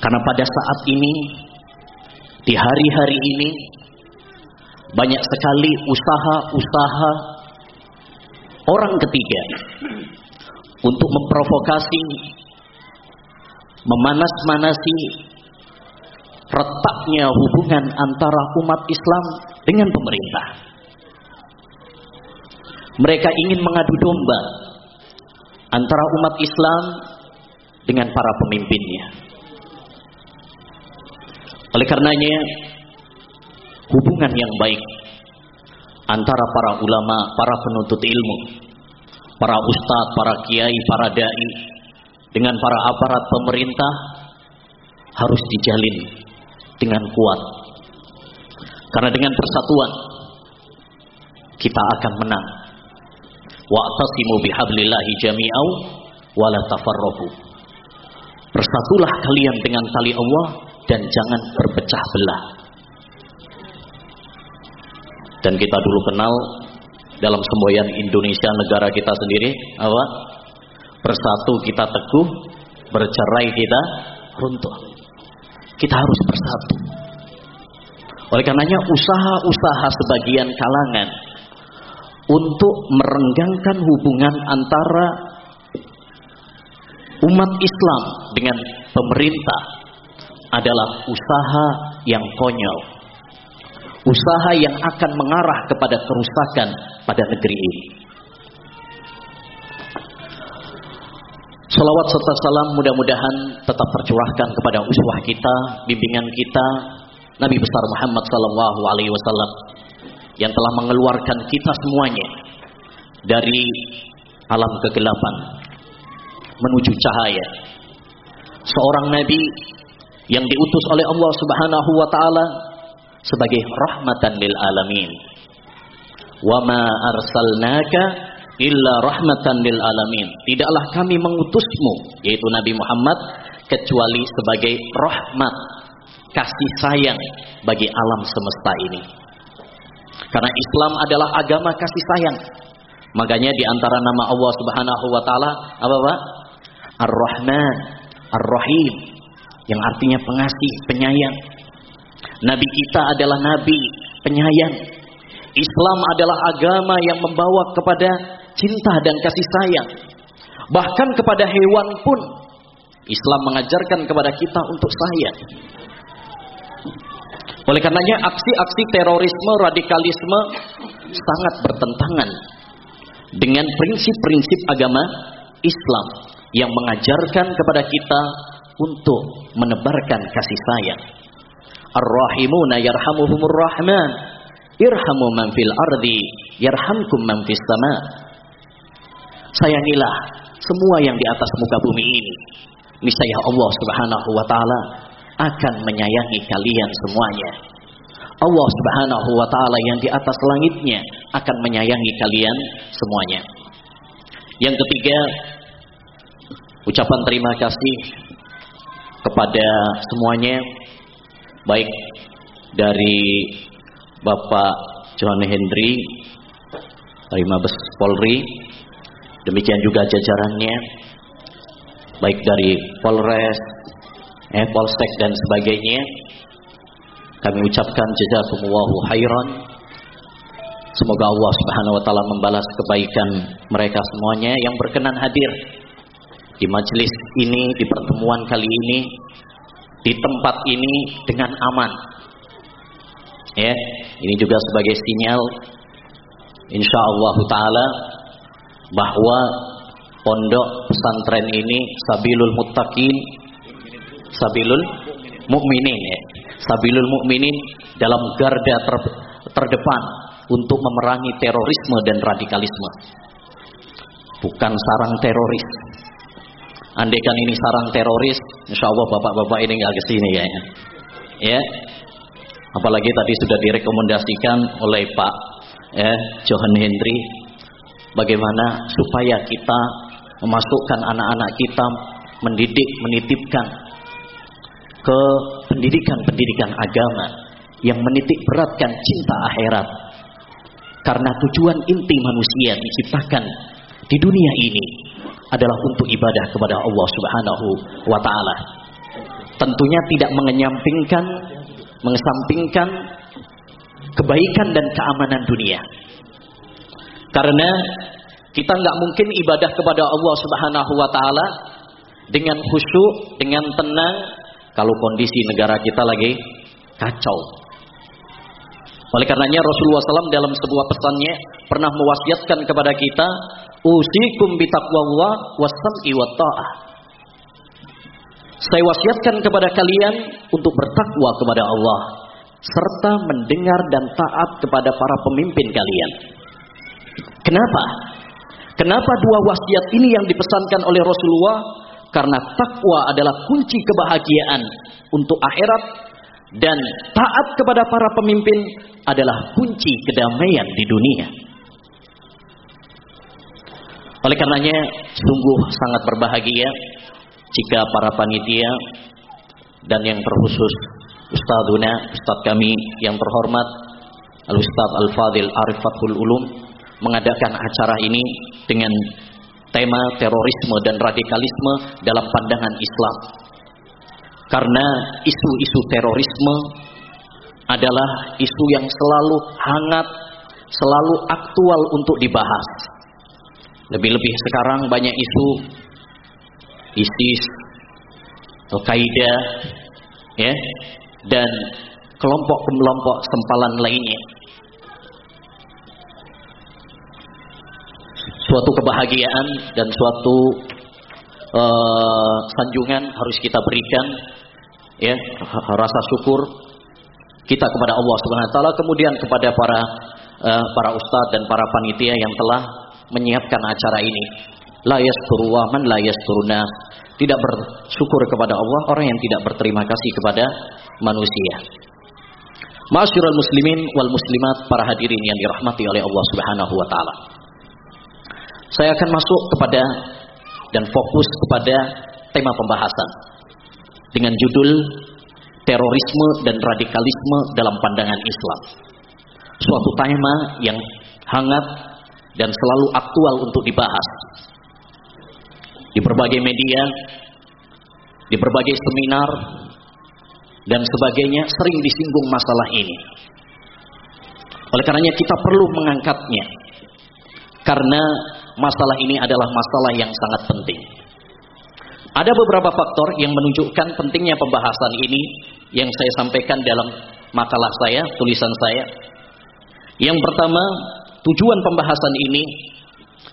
Karena pada saat ini, di hari-hari ini, banyak sekali usaha-usaha orang ketiga untuk memprovokasi, memanas-manasi retaknya hubungan antara umat Islam dengan pemerintah. Mereka ingin mengadu domba antara umat Islam dengan para pemimpinnya. Oleh karenanya, hubungan yang baik antara para ulama, para penuntut ilmu, para ustadz, para kiai, para dai dengan para aparat pemerintah harus dijalin dengan kuat. Karena dengan persatuan kita akan menang. Wa'tasimu bihablillahi jami'au wa la tafarraqu. Bersatulah kalian dengan tali Allah dan jangan berpecah belah. Dan kita dulu kenal dalam semboyan Indonesia negara kita sendiri apa? Bersatu kita teguh, bercerai kita runtuh. Kita harus bersatu. Oleh karenanya usaha-usaha sebagian kalangan untuk merenggangkan hubungan antara umat Islam dengan pemerintah adalah usaha yang konyol. Usaha yang akan mengarah kepada kerusakan pada negeri ini. Salawat serta salam mudah-mudahan tetap tercurahkan kepada uswah kita, bimbingan kita, Nabi besar Muhammad sallallahu alaihi wasallam yang telah mengeluarkan kita semuanya dari alam kegelapan menuju cahaya. Seorang nabi yang diutus oleh Allah Subhanahu wa taala sebagai rahmatan lil alamin. Wa ma arsalnaka illa rahmatan lil alamin. Tidaklah kami mengutusmu yaitu Nabi Muhammad kecuali sebagai rahmat kasih sayang bagi alam semesta ini. Karena Islam adalah agama kasih sayang. Makanya di antara nama Allah Subhanahu wa taala apa Pak? Ar-Rahman, Ar-Rahim yang artinya pengasih, penyayang. Nabi kita adalah nabi penyayang. Islam adalah agama yang membawa kepada cinta dan kasih sayang. Bahkan kepada hewan pun Islam mengajarkan kepada kita untuk sayang. Oleh karenanya aksi-aksi terorisme, radikalisme sangat bertentangan dengan prinsip-prinsip agama Islam yang mengajarkan kepada kita untuk menebarkan kasih sayang. Ar-rahimuna yarhamuhumur rahman. Irhamu man fil ardi yarhamkum man fis sama. Sayangilah semua yang di atas muka bumi ini. Niscaya Allah Subhanahu wa taala akan menyayangi kalian semuanya. Allah Subhanahu wa taala yang di atas langitnya akan menyayangi kalian semuanya. Yang ketiga, ucapan terima kasih kepada semuanya baik dari Bapak John Hendry dari Mabes Polri demikian juga jajarannya baik dari Polres eh, Polsek dan sebagainya. Kami ucapkan jazakumullahu khairan. Semoga Allah Subhanahu wa taala membalas kebaikan mereka semuanya yang berkenan hadir di majelis ini di pertemuan kali ini di tempat ini dengan aman. Ya ini juga sebagai sinyal insyaallah taala bahwa pondok pesantren ini sabilul muttaqin sabilul mukminin ya. Sabilul mukminin dalam garda ter, terdepan untuk memerangi terorisme dan radikalisme. Bukan sarang teroris. Andaikan ini sarang teroris, insya Allah bapak-bapak ini nggak ke sini ya. Ya, apalagi tadi sudah direkomendasikan oleh Pak ya, Johan Hendry bagaimana supaya kita memasukkan anak-anak kita mendidik, menitipkan ke pendidikan-pendidikan agama yang menitik beratkan cinta akhirat. Karena tujuan inti manusia diciptakan di dunia ini adalah untuk ibadah kepada Allah Subhanahu wa taala. Tentunya tidak mengenyampingkan, mengesampingkan kebaikan dan keamanan dunia. Karena kita nggak mungkin ibadah kepada Allah Subhanahu wa taala dengan khusyuk, dengan tenang, kalau kondisi negara kita lagi kacau. Oleh karenanya Rasulullah SAW dalam sebuah pesannya pernah mewasiatkan kepada kita, usikum bitaqwallah wasam'i wa ta'ah. Saya wasiatkan kepada kalian untuk bertakwa kepada Allah serta mendengar dan taat kepada para pemimpin kalian. Kenapa? Kenapa dua wasiat ini yang dipesankan oleh Rasulullah karena takwa adalah kunci kebahagiaan untuk akhirat dan taat kepada para pemimpin adalah kunci kedamaian di dunia. Oleh karenanya sungguh sangat berbahagia jika para panitia dan yang terkhusus Ustadzuna, Ustadz kami yang terhormat Al-Ustadz Al-Fadil Arifatul Ulum mengadakan acara ini dengan tema terorisme dan radikalisme dalam pandangan Islam. Karena isu-isu terorisme adalah isu yang selalu hangat, selalu aktual untuk dibahas. Lebih-lebih sekarang banyak isu ISIS, Al-Qaeda, ya, dan kelompok-kelompok sempalan lainnya. Suatu kebahagiaan dan suatu uh, sanjungan harus kita berikan ya rasa syukur kita kepada Allah Subhanahu wa taala kemudian kepada para uh, para ustadz dan para panitia yang telah menyiapkan acara ini. La yasturu wa man la yasturuna. Tidak bersyukur kepada Allah orang yang tidak berterima kasih kepada manusia. Masyurul muslimin wal muslimat para hadirin yang dirahmati oleh Allah Subhanahu wa taala. Saya akan masuk kepada dan fokus kepada tema pembahasan dengan judul terorisme dan radikalisme dalam pandangan Islam. Suatu tema yang hangat dan selalu aktual untuk dibahas. Di berbagai media, di berbagai seminar, dan sebagainya sering disinggung masalah ini. Oleh karenanya kita perlu mengangkatnya. Karena masalah ini adalah masalah yang sangat penting. Ada beberapa faktor yang menunjukkan pentingnya pembahasan ini yang saya sampaikan dalam makalah saya, tulisan saya. Yang pertama, tujuan pembahasan ini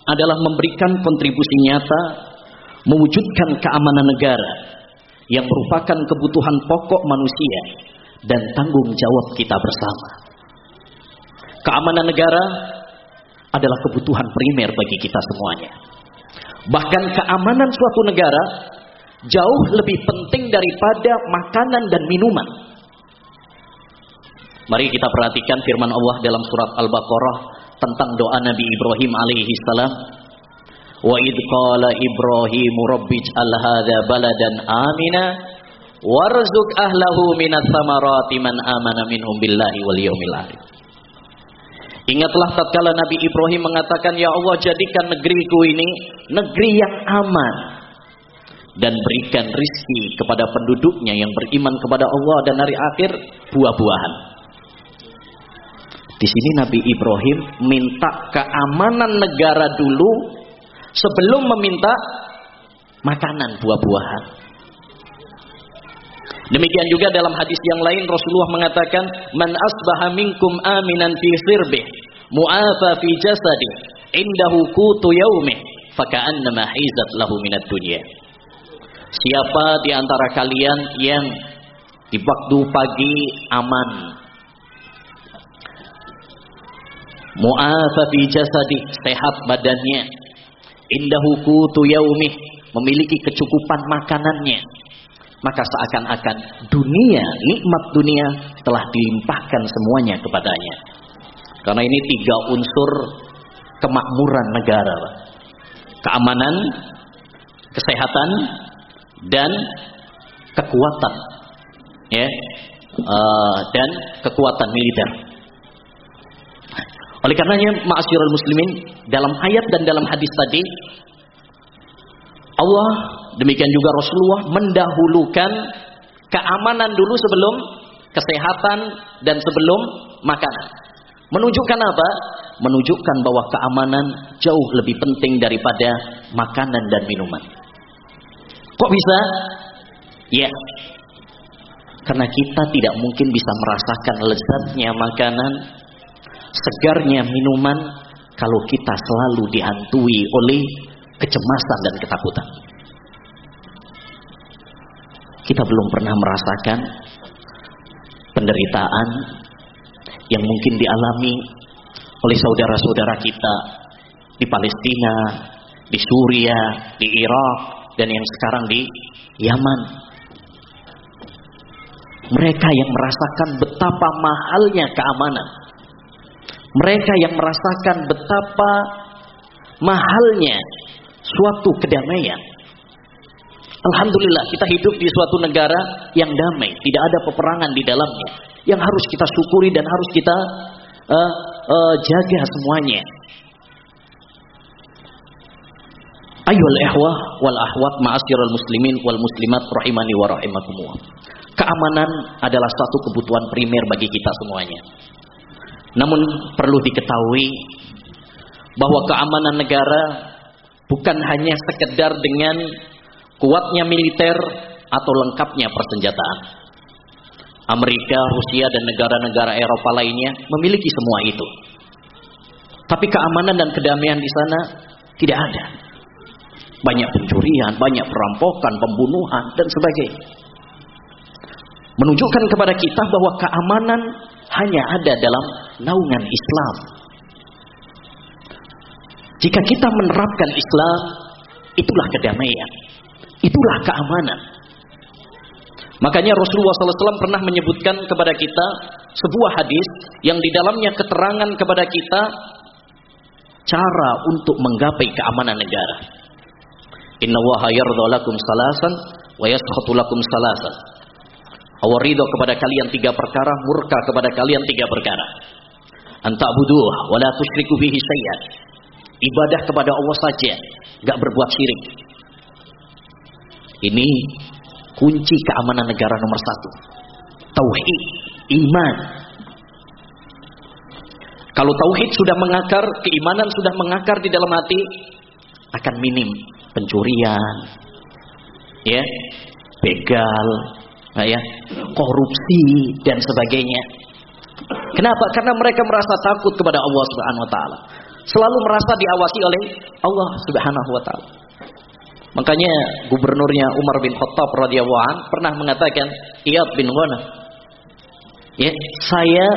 adalah memberikan kontribusi nyata mewujudkan keamanan negara yang merupakan kebutuhan pokok manusia dan tanggung jawab kita bersama. Keamanan negara adalah kebutuhan primer bagi kita semuanya. Bahkan keamanan suatu negara jauh lebih penting daripada makanan dan minuman. Mari kita perhatikan firman Allah dalam surat Al-Baqarah tentang doa Nabi Ibrahim alaihi salam. Wa id qala Ibrahim rabbij'al hadza baladan amina warzuq ahlahu minats samarati man amana minhum billahi wal yaumil akhir. Ingatlah tatkala Nabi Ibrahim mengatakan, "Ya Allah, jadikan negeriku ini negeri yang aman dan berikan rizki kepada penduduknya yang beriman kepada Allah dan hari akhir buah-buahan." Di sini Nabi Ibrahim minta keamanan negara dulu sebelum meminta makanan buah-buahan. Demikian juga dalam hadis yang lain Rasulullah mengatakan, "Man asbaha minkum aminan fi sirbih, mu'afa fi jasadi, indahu qutu yaumih, faka'annama hizat lahu minat dunya." Siapa di antara kalian yang di waktu pagi aman? Mu'afa fi jasadi, sehat badannya, indahu qutu yaumih, memiliki kecukupan makanannya, maka seakan-akan dunia, nikmat dunia telah dilimpahkan semuanya kepadanya. Karena ini tiga unsur kemakmuran negara. Keamanan, kesehatan, dan kekuatan. Ya, uh, dan kekuatan militer. Oleh karenanya, ma'asyiral muslimin, dalam ayat dan dalam hadis tadi, Allah demikian juga Rasulullah mendahulukan keamanan dulu sebelum kesehatan dan sebelum makanan. Menunjukkan apa? Menunjukkan bahwa keamanan jauh lebih penting daripada makanan dan minuman. Kok bisa? Ya. Karena kita tidak mungkin bisa merasakan lezatnya makanan, segarnya minuman kalau kita selalu dihantui oleh kecemasan dan ketakutan. Kita belum pernah merasakan penderitaan yang mungkin dialami oleh saudara-saudara kita di Palestina, di Suria, di Irak, dan yang sekarang di Yaman. Mereka yang merasakan betapa mahalnya keamanan. Mereka yang merasakan betapa mahalnya suatu kedamaian. Alhamdulillah kita hidup di suatu negara yang damai, tidak ada peperangan di dalamnya. Yang harus kita syukuri dan harus kita uh, uh, jaga semuanya. Ayol ehwah wal ahwat ma'asyiral muslimin wal muslimat rahimani wa rahimakumullah. Keamanan adalah satu kebutuhan primer bagi kita semuanya. Namun perlu diketahui bahwa keamanan negara bukan hanya sekedar dengan kuatnya militer atau lengkapnya persenjataan. Amerika, Rusia, dan negara-negara Eropa lainnya memiliki semua itu. Tapi keamanan dan kedamaian di sana tidak ada. Banyak pencurian, banyak perampokan, pembunuhan, dan sebagainya. Menunjukkan kepada kita bahwa keamanan hanya ada dalam naungan Islam. Jika kita menerapkan Islam, itulah kedamaian. Itulah keamanan. Makanya Rasulullah SAW pernah menyebutkan kepada kita sebuah hadis yang di dalamnya keterangan kepada kita cara untuk menggapai keamanan negara. Inna wa lakum salasan wa yaskhatu lakum salasan. Allah ridho kepada kalian tiga perkara, murka kepada kalian tiga perkara. Anta'buduh wa la tusyriku bihi syai'an. Ibadah kepada Allah saja, gak berbuat syirik. Ini kunci keamanan negara nomor satu. Tauhid, iman. Kalau tauhid sudah mengakar, keimanan sudah mengakar di dalam hati, akan minim pencurian, ya, begal, nah ya, korupsi dan sebagainya. Kenapa? Karena mereka merasa takut kepada Allah Subhanahu wa taala. Selalu merasa diawasi oleh Allah Subhanahu wa taala. Makanya gubernurnya Umar bin Khattab radhiyallahu an pernah mengatakan, "Iyad bin Wana, ya, saya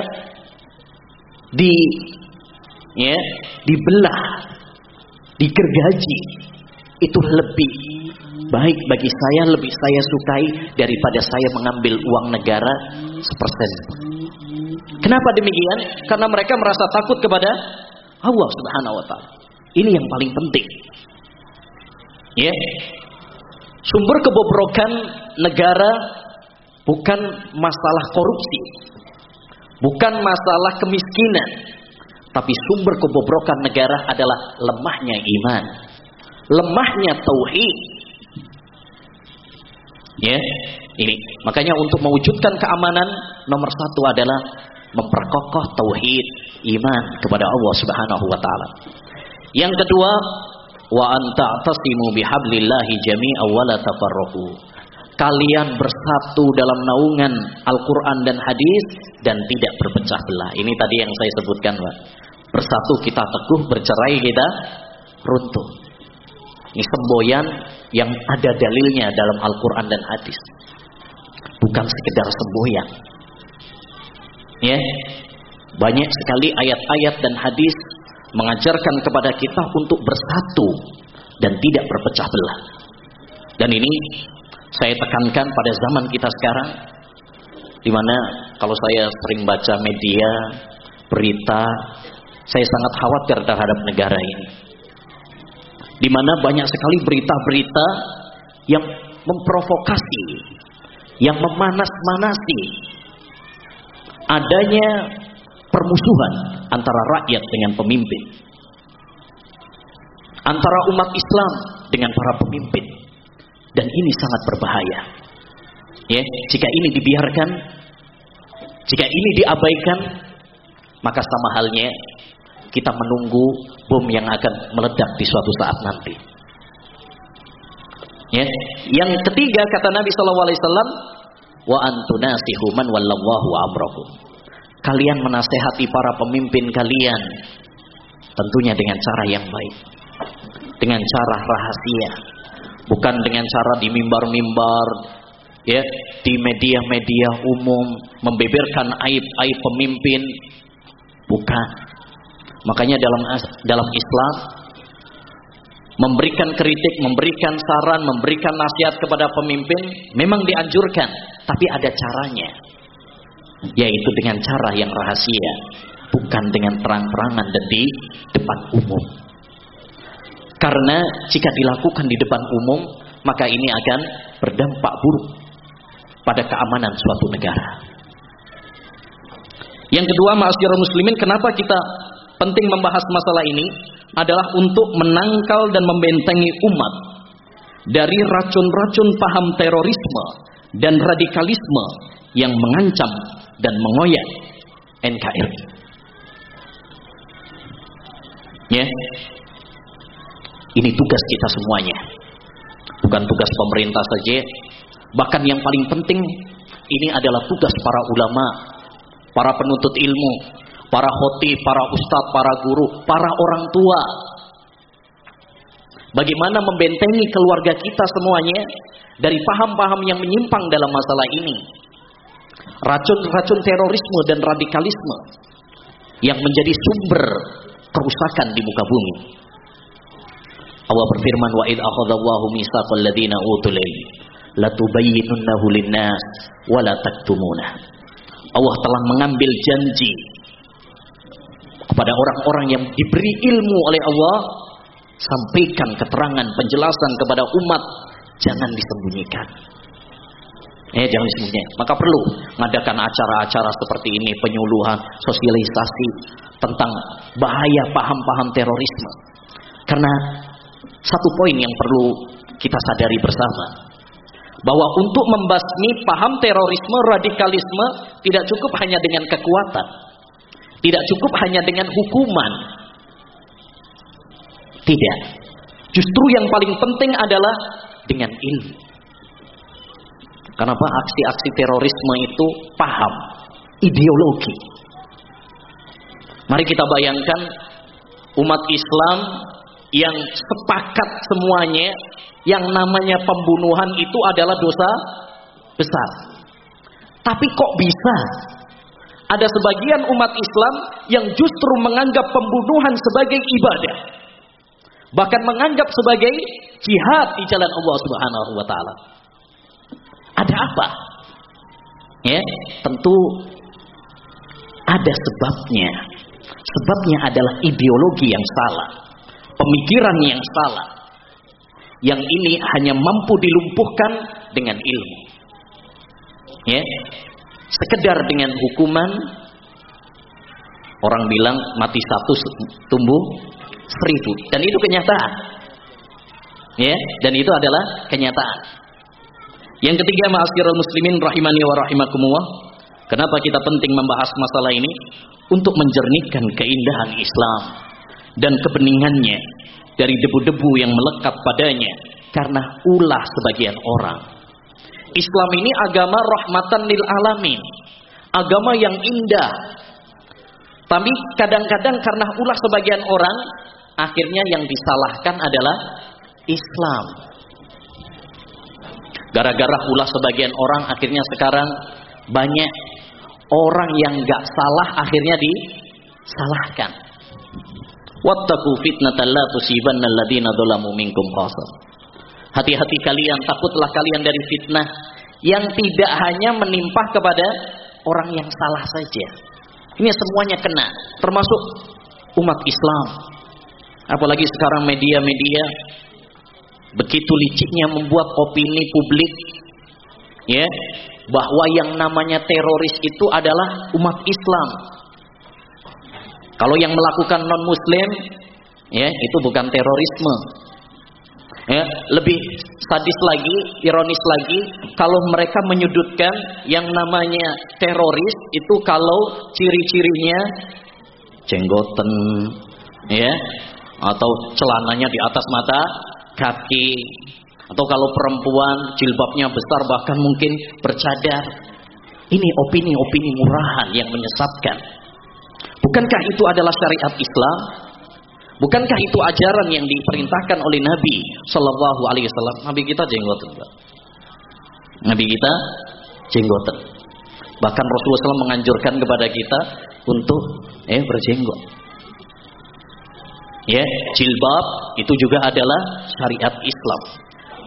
di ya, dibelah, digergaji itu lebih baik bagi saya, lebih saya sukai daripada saya mengambil uang negara sepersen. Kenapa demikian? Karena mereka merasa takut kepada Allah Subhanahu wa taala. Ini yang paling penting. Ya. Sumber kebobrokan negara bukan masalah korupsi. Bukan masalah kemiskinan. Tapi sumber kebobrokan negara adalah lemahnya iman. Lemahnya tauhid. Ya, ini. Makanya untuk mewujudkan keamanan nomor satu adalah memperkokoh tauhid iman kepada Allah Subhanahu wa taala. Yang kedua, wa anta bihablillahi jami'a wa la. Kalian bersatu dalam naungan Al-Qur'an dan hadis dan tidak berpecah belah. Ini tadi yang saya sebutkan, Pak. Bersatu kita teguh, bercerai kita runtuh. Ini semboyan yang ada dalilnya dalam Al-Quran dan hadis. Bukan sekedar semboyan. Ya, banyak sekali ayat-ayat dan hadis mengajarkan kepada kita untuk bersatu dan tidak berpecah belah. Dan ini saya tekankan pada zaman kita sekarang di mana kalau saya sering baca media, berita, saya sangat khawatir terhadap negara ini. Di mana banyak sekali berita-berita yang memprovokasi, yang memanas-manasi adanya permusuhan antara rakyat dengan pemimpin. Antara umat Islam dengan para pemimpin. Dan ini sangat berbahaya. Ya, jika ini dibiarkan, jika ini diabaikan, maka sama halnya kita menunggu bom yang akan meledak di suatu saat nanti. Ya. Yang ketiga kata Nabi Shallallahu Alaihi Wasallam, wa antunasihu man wallahu amrakum. Kalian menasehati para pemimpin kalian tentunya dengan cara yang baik. Dengan cara rahasia, bukan dengan cara di mimbar-mimbar ya, di media-media umum membeberkan aib-aib pemimpin. Bukan. Makanya dalam dalam Islam memberikan kritik, memberikan saran, memberikan nasihat kepada pemimpin memang dianjurkan tapi ada caranya. Yaitu dengan cara yang rahasia, bukan dengan terang-terangan dan di depan umum. Karena jika dilakukan di depan umum, maka ini akan berdampak buruk pada keamanan suatu negara. Yang kedua, ma'asyiral muslimin, kenapa kita penting membahas masalah ini adalah untuk menangkal dan membentengi umat dari racun-racun paham terorisme dan radikalisme yang mengancam dan mengoyak NKRI. Ya. Ini tugas kita semuanya. Bukan tugas pemerintah saja, bahkan yang paling penting ini adalah tugas para ulama, para penuntut ilmu, para khotib, para ustadz, para guru, para orang tua. Bagaimana membentengi keluarga kita semuanya dari paham-paham yang menyimpang dalam masalah ini. Racun-racun terorisme dan radikalisme yang menjadi sumber kerusakan di muka bumi. Allah berfirman wa id akhadallahu mitsaqal ladzina utul ilm latubayyinunnahu linnas wa la taktumuna. Allah telah mengambil janji kepada orang-orang yang diberi ilmu oleh Allah sampaikan keterangan penjelasan kepada umat jangan disembunyikan eh jangan maka perlu mengadakan acara-acara seperti ini penyuluhan sosialisasi tentang bahaya paham-paham terorisme. Karena satu poin yang perlu kita sadari bersama bahwa untuk membasmi paham terorisme radikalisme tidak cukup hanya dengan kekuatan tidak cukup hanya dengan hukuman. Tidak. Justru yang paling penting adalah dengan ilmu kenapa aksi-aksi terorisme itu paham ideologi mari kita bayangkan umat Islam yang sepakat semuanya yang namanya pembunuhan itu adalah dosa besar. Tapi kok bisa ada sebagian umat Islam yang justru menganggap pembunuhan sebagai ibadah. Bahkan menganggap sebagai jihad di jalan Allah Subhanahu wa taala. Ada apa? Ya, tentu ada sebabnya. Sebabnya adalah ideologi yang salah pemikiran yang salah. Yang ini hanya mampu dilumpuhkan dengan ilmu. Ya. Sekedar dengan hukuman orang bilang mati satu tumbuh seribu dan itu kenyataan. Ya, dan itu adalah kenyataan. Yang ketiga, ma'asyiral muslimin rahimani wa rahimakumullah. Kenapa kita penting membahas masalah ini? Untuk menjernihkan keindahan Islam dan kebeningannya dari debu-debu yang melekat padanya karena ulah sebagian orang. Islam ini agama rahmatan lil alamin. Agama yang indah. Tapi kadang-kadang karena ulah sebagian orang, akhirnya yang disalahkan adalah Islam. Gara-gara ulah sebagian orang, akhirnya sekarang banyak orang yang gak salah akhirnya disalahkan. Wattaqu fitnatan la tusibanna alladziina dzalamu minkum khasar. Hati-hati kalian, takutlah kalian dari fitnah yang tidak hanya menimpa kepada orang yang salah saja. Ini semuanya kena, termasuk umat Islam. Apalagi sekarang media-media begitu liciknya membuat opini publik ya bahwa yang namanya teroris itu adalah umat Islam kalau yang melakukan non muslim ya itu bukan terorisme. Ya, lebih sadis lagi, ironis lagi kalau mereka menyudutkan yang namanya teroris itu kalau ciri-cirinya jenggoten ya atau celananya di atas mata kaki atau kalau perempuan jilbabnya besar bahkan mungkin bercadar. Ini opini-opini murahan yang menyesatkan. Bukankah itu adalah syariat Islam? Bukankah itu ajaran yang diperintahkan oleh Nabi Shallallahu Alaihi Wasallam? Nabi kita jenggotan, Nabi kita jenggotan. Bahkan Rasulullah SAW menganjurkan kepada kita untuk eh berjenggot. Ya, jilbab itu juga adalah syariat Islam.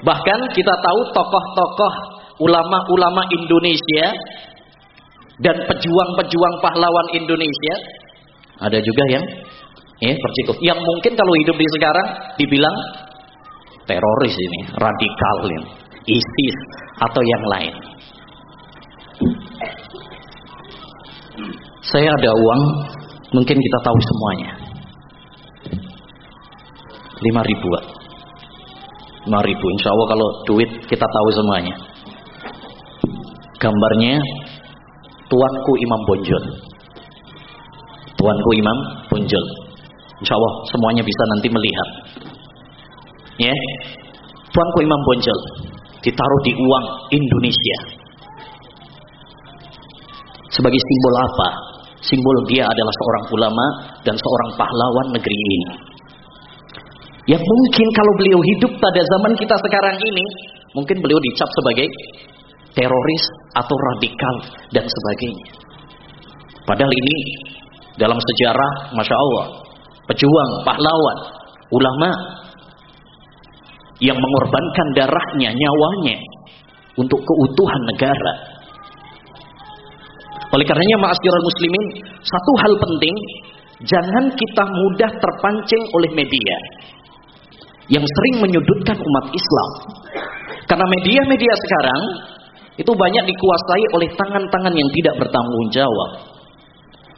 Bahkan kita tahu tokoh-tokoh ulama-ulama Indonesia dan pejuang-pejuang pahlawan Indonesia ada juga yang ya percikuk yang mungkin kalau hidup di sekarang dibilang teroris ini radikal ini ISIS atau yang lain. Saya ada uang mungkin kita tahu semuanya 5 ribu 5 ribu. Insya Allah kalau duit kita tahu semuanya. Gambarnya tuanku Imam Bonjol. Tuanku Imam Bonjol. Insya Allah semuanya bisa nanti melihat. Ya. Tuanku Imam Bonjol ditaruh di uang Indonesia. Sebagai simbol apa? Simbol dia adalah seorang ulama dan seorang pahlawan negeri ini yang mungkin kalau beliau hidup pada zaman kita sekarang ini mungkin beliau dicap sebagai teroris atau radikal dan sebagainya. Padahal ini dalam sejarah, masya Allah, pejuang, pahlawan, ulama yang mengorbankan darahnya, nyawanya untuk keutuhan negara. Oleh karenanya, ma'asyiral muslimin, satu hal penting, jangan kita mudah terpancing oleh media yang sering menyudutkan umat Islam. Karena media-media sekarang itu banyak dikuasai oleh tangan-tangan yang tidak bertanggung jawab.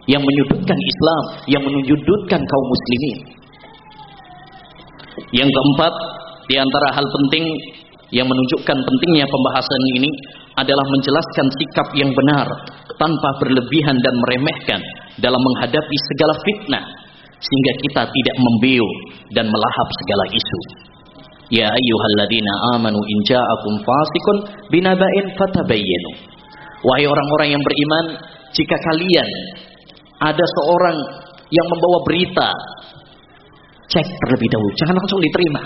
Yang menyudutkan Islam, yang menyudutkan kaum muslimin. Yang keempat, di antara hal penting yang menunjukkan pentingnya pembahasan ini adalah menjelaskan sikap yang benar tanpa berlebihan dan meremehkan dalam menghadapi segala fitnah sehingga kita tidak membiu dan melahap segala isu. Ya ayyuhalladzina amanu in ja'akum fasiqun binaba'in fatabayyanu. Wahai orang-orang yang beriman, jika kalian ada seorang yang membawa berita, cek terlebih dahulu, jangan langsung diterima.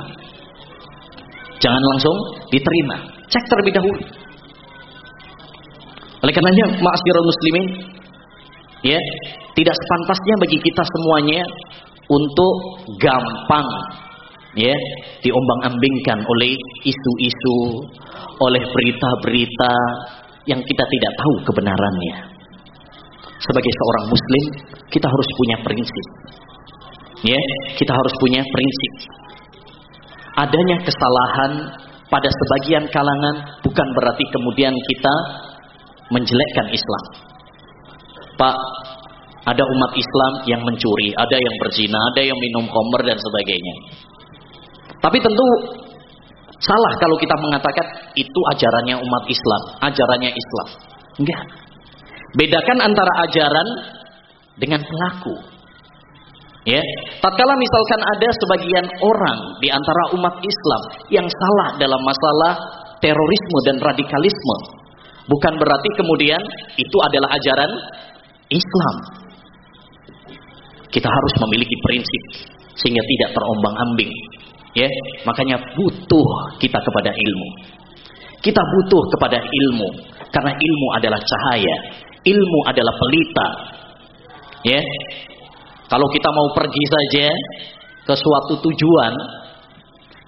Jangan langsung diterima, cek terlebih dahulu. Oleh karenanya, ma'asyiral muslimin, ya, tidak sepantasnya bagi kita semuanya untuk gampang ya diombang-ambingkan oleh isu-isu, oleh berita-berita yang kita tidak tahu kebenarannya. Sebagai seorang muslim, kita harus punya prinsip. Ya, kita harus punya prinsip. Adanya kesalahan pada sebagian kalangan bukan berarti kemudian kita menjelekkan Islam. Pak, ada umat Islam yang mencuri, ada yang berzina, ada yang minum khamr dan sebagainya. Tapi tentu salah kalau kita mengatakan itu ajarannya umat Islam, ajarannya Islam. Enggak. Bedakan antara ajaran dengan pelaku. Ya, tatkala misalkan ada sebagian orang di antara umat Islam yang salah dalam masalah terorisme dan radikalisme, bukan berarti kemudian itu adalah ajaran Islam. Kita harus memiliki prinsip sehingga tidak terombang-ambing Ya, makanya butuh kita kepada ilmu. Kita butuh kepada ilmu karena ilmu adalah cahaya, ilmu adalah pelita. Ya. Kalau kita mau pergi saja ke suatu tujuan,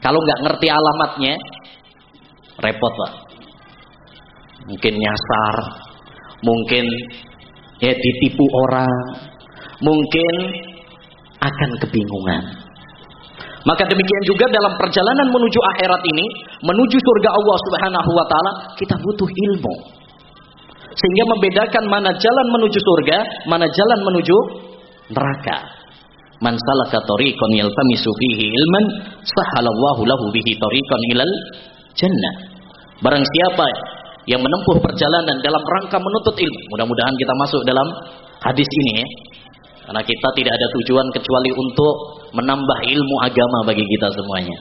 kalau nggak ngerti alamatnya, repot pak. Mungkin nyasar, mungkin ya ditipu orang, mungkin akan kebingungan. Maka demikian juga dalam perjalanan menuju akhirat ini, menuju surga Allah Subhanahu wa taala, kita butuh ilmu. Sehingga membedakan mana jalan menuju surga, mana jalan menuju neraka. Man salaka tariqan yaltamisu fihi ilman, sahalallahu lahu bihi tariqan ilal jannah. Barang siapa yang menempuh perjalanan dalam rangka menuntut ilmu, mudah-mudahan kita masuk dalam hadis ini ya. Karena kita tidak ada tujuan kecuali untuk menambah ilmu agama bagi kita semuanya.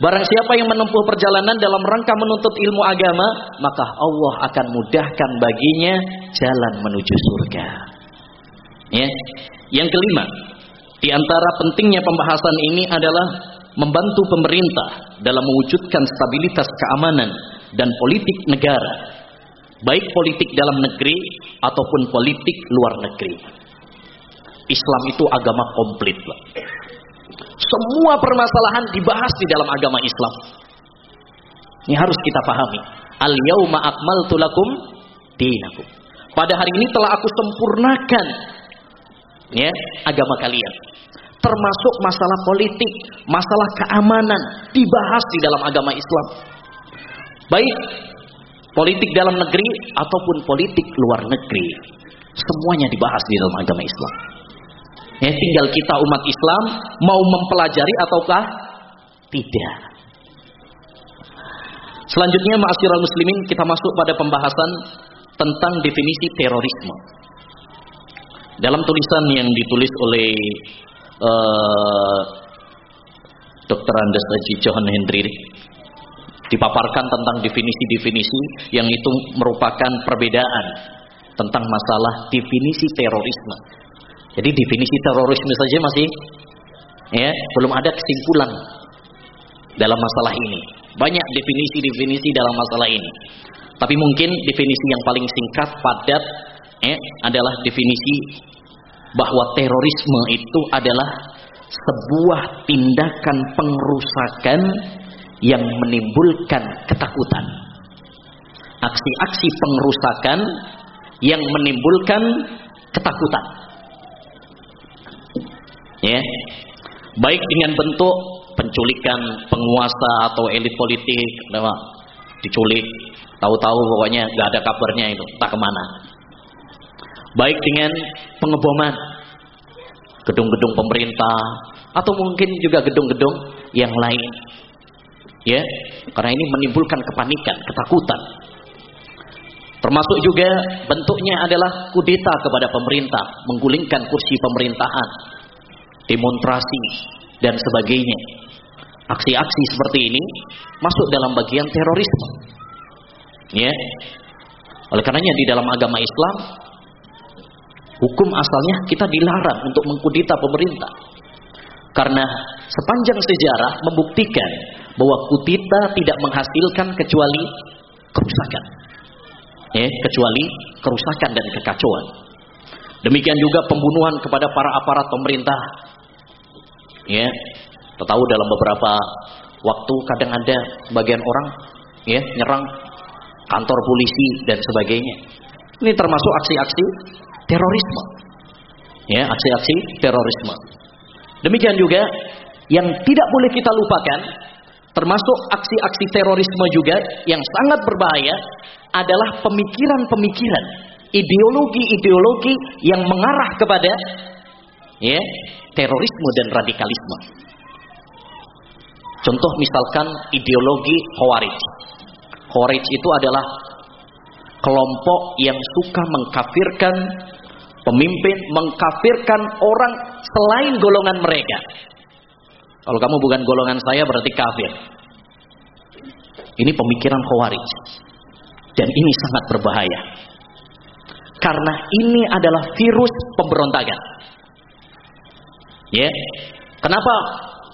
Barang siapa yang menempuh perjalanan dalam rangka menuntut ilmu agama, maka Allah akan mudahkan baginya jalan menuju surga. Ya. Yang kelima, di antara pentingnya pembahasan ini adalah membantu pemerintah dalam mewujudkan stabilitas keamanan dan politik negara, baik politik dalam negeri ataupun politik luar negeri. Islam itu agama komplit. Semua permasalahan dibahas di dalam agama Islam. Ini harus kita pahami. Al-yauma akmaltu lakum dinakum. Pada hari ini telah aku sempurnakan ya agama kalian. Termasuk masalah politik, masalah keamanan dibahas di dalam agama Islam. Baik politik dalam negeri ataupun politik luar negeri. Semuanya dibahas di dalam agama Islam. Ya, tinggal kita umat Islam mau mempelajari ataukah tidak. Selanjutnya ma'asyiral muslimin kita masuk pada pembahasan tentang definisi terorisme. Dalam tulisan yang ditulis oleh uh, Dr. Andes Haji Johan Hendry dipaparkan tentang definisi-definisi yang itu merupakan perbedaan tentang masalah definisi terorisme. Jadi definisi terorisme saja masih ya belum ada kesimpulan dalam masalah ini. Banyak definisi-definisi dalam masalah ini. Tapi mungkin definisi yang paling singkat, padat, eh, adalah definisi bahwa terorisme itu adalah sebuah tindakan pengerusakan yang menimbulkan ketakutan. Aksi-aksi pengerusakan yang menimbulkan ketakutan. Ya. Baik dengan bentuk penculikan penguasa atau elit politik, diculik, tahu-tahu pokoknya nggak ada kabarnya itu, tak ke mana. Baik dengan pengeboman gedung-gedung pemerintah atau mungkin juga gedung-gedung yang lain. Ya, karena ini menimbulkan kepanikan, ketakutan. Termasuk juga bentuknya adalah kudeta kepada pemerintah, menggulingkan kursi pemerintahan, demonstrasi dan sebagainya. Aksi-aksi seperti ini masuk dalam bagian terorisme. Ya. Oleh karenanya di dalam agama Islam hukum asalnya kita dilarang untuk mengkudeta pemerintah. Karena sepanjang sejarah membuktikan bahwa kudeta tidak menghasilkan kecuali kerusakan. Ya, kecuali kerusakan dan kekacauan. Demikian juga pembunuhan kepada para aparat pemerintah. Ya, kita tahu dalam beberapa waktu kadang ada sebagian orang ya nyerang kantor polisi dan sebagainya. Ini termasuk aksi-aksi terorisme. Ya, aksi-aksi terorisme. Demikian juga yang tidak boleh kita lupakan termasuk aksi-aksi terorisme juga yang sangat berbahaya adalah pemikiran-pemikiran, ideologi-ideologi yang mengarah kepada ya, terorisme dan radikalisme. Contoh misalkan ideologi Khawarij. Khawarij itu adalah kelompok yang suka mengkafirkan pemimpin, mengkafirkan orang selain golongan mereka. Kalau kamu bukan golongan saya berarti kafir. Ini pemikiran Khawarij. Dan ini sangat berbahaya. Karena ini adalah virus pemberontakan. Ya. Kenapa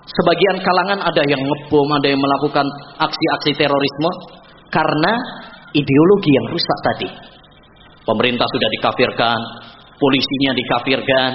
sebagian kalangan ada yang ngebom, ada yang melakukan aksi-aksi terorisme? Karena ideologi yang rusak tadi. Pemerintah sudah dikafirkan, polisinya dikafirkan,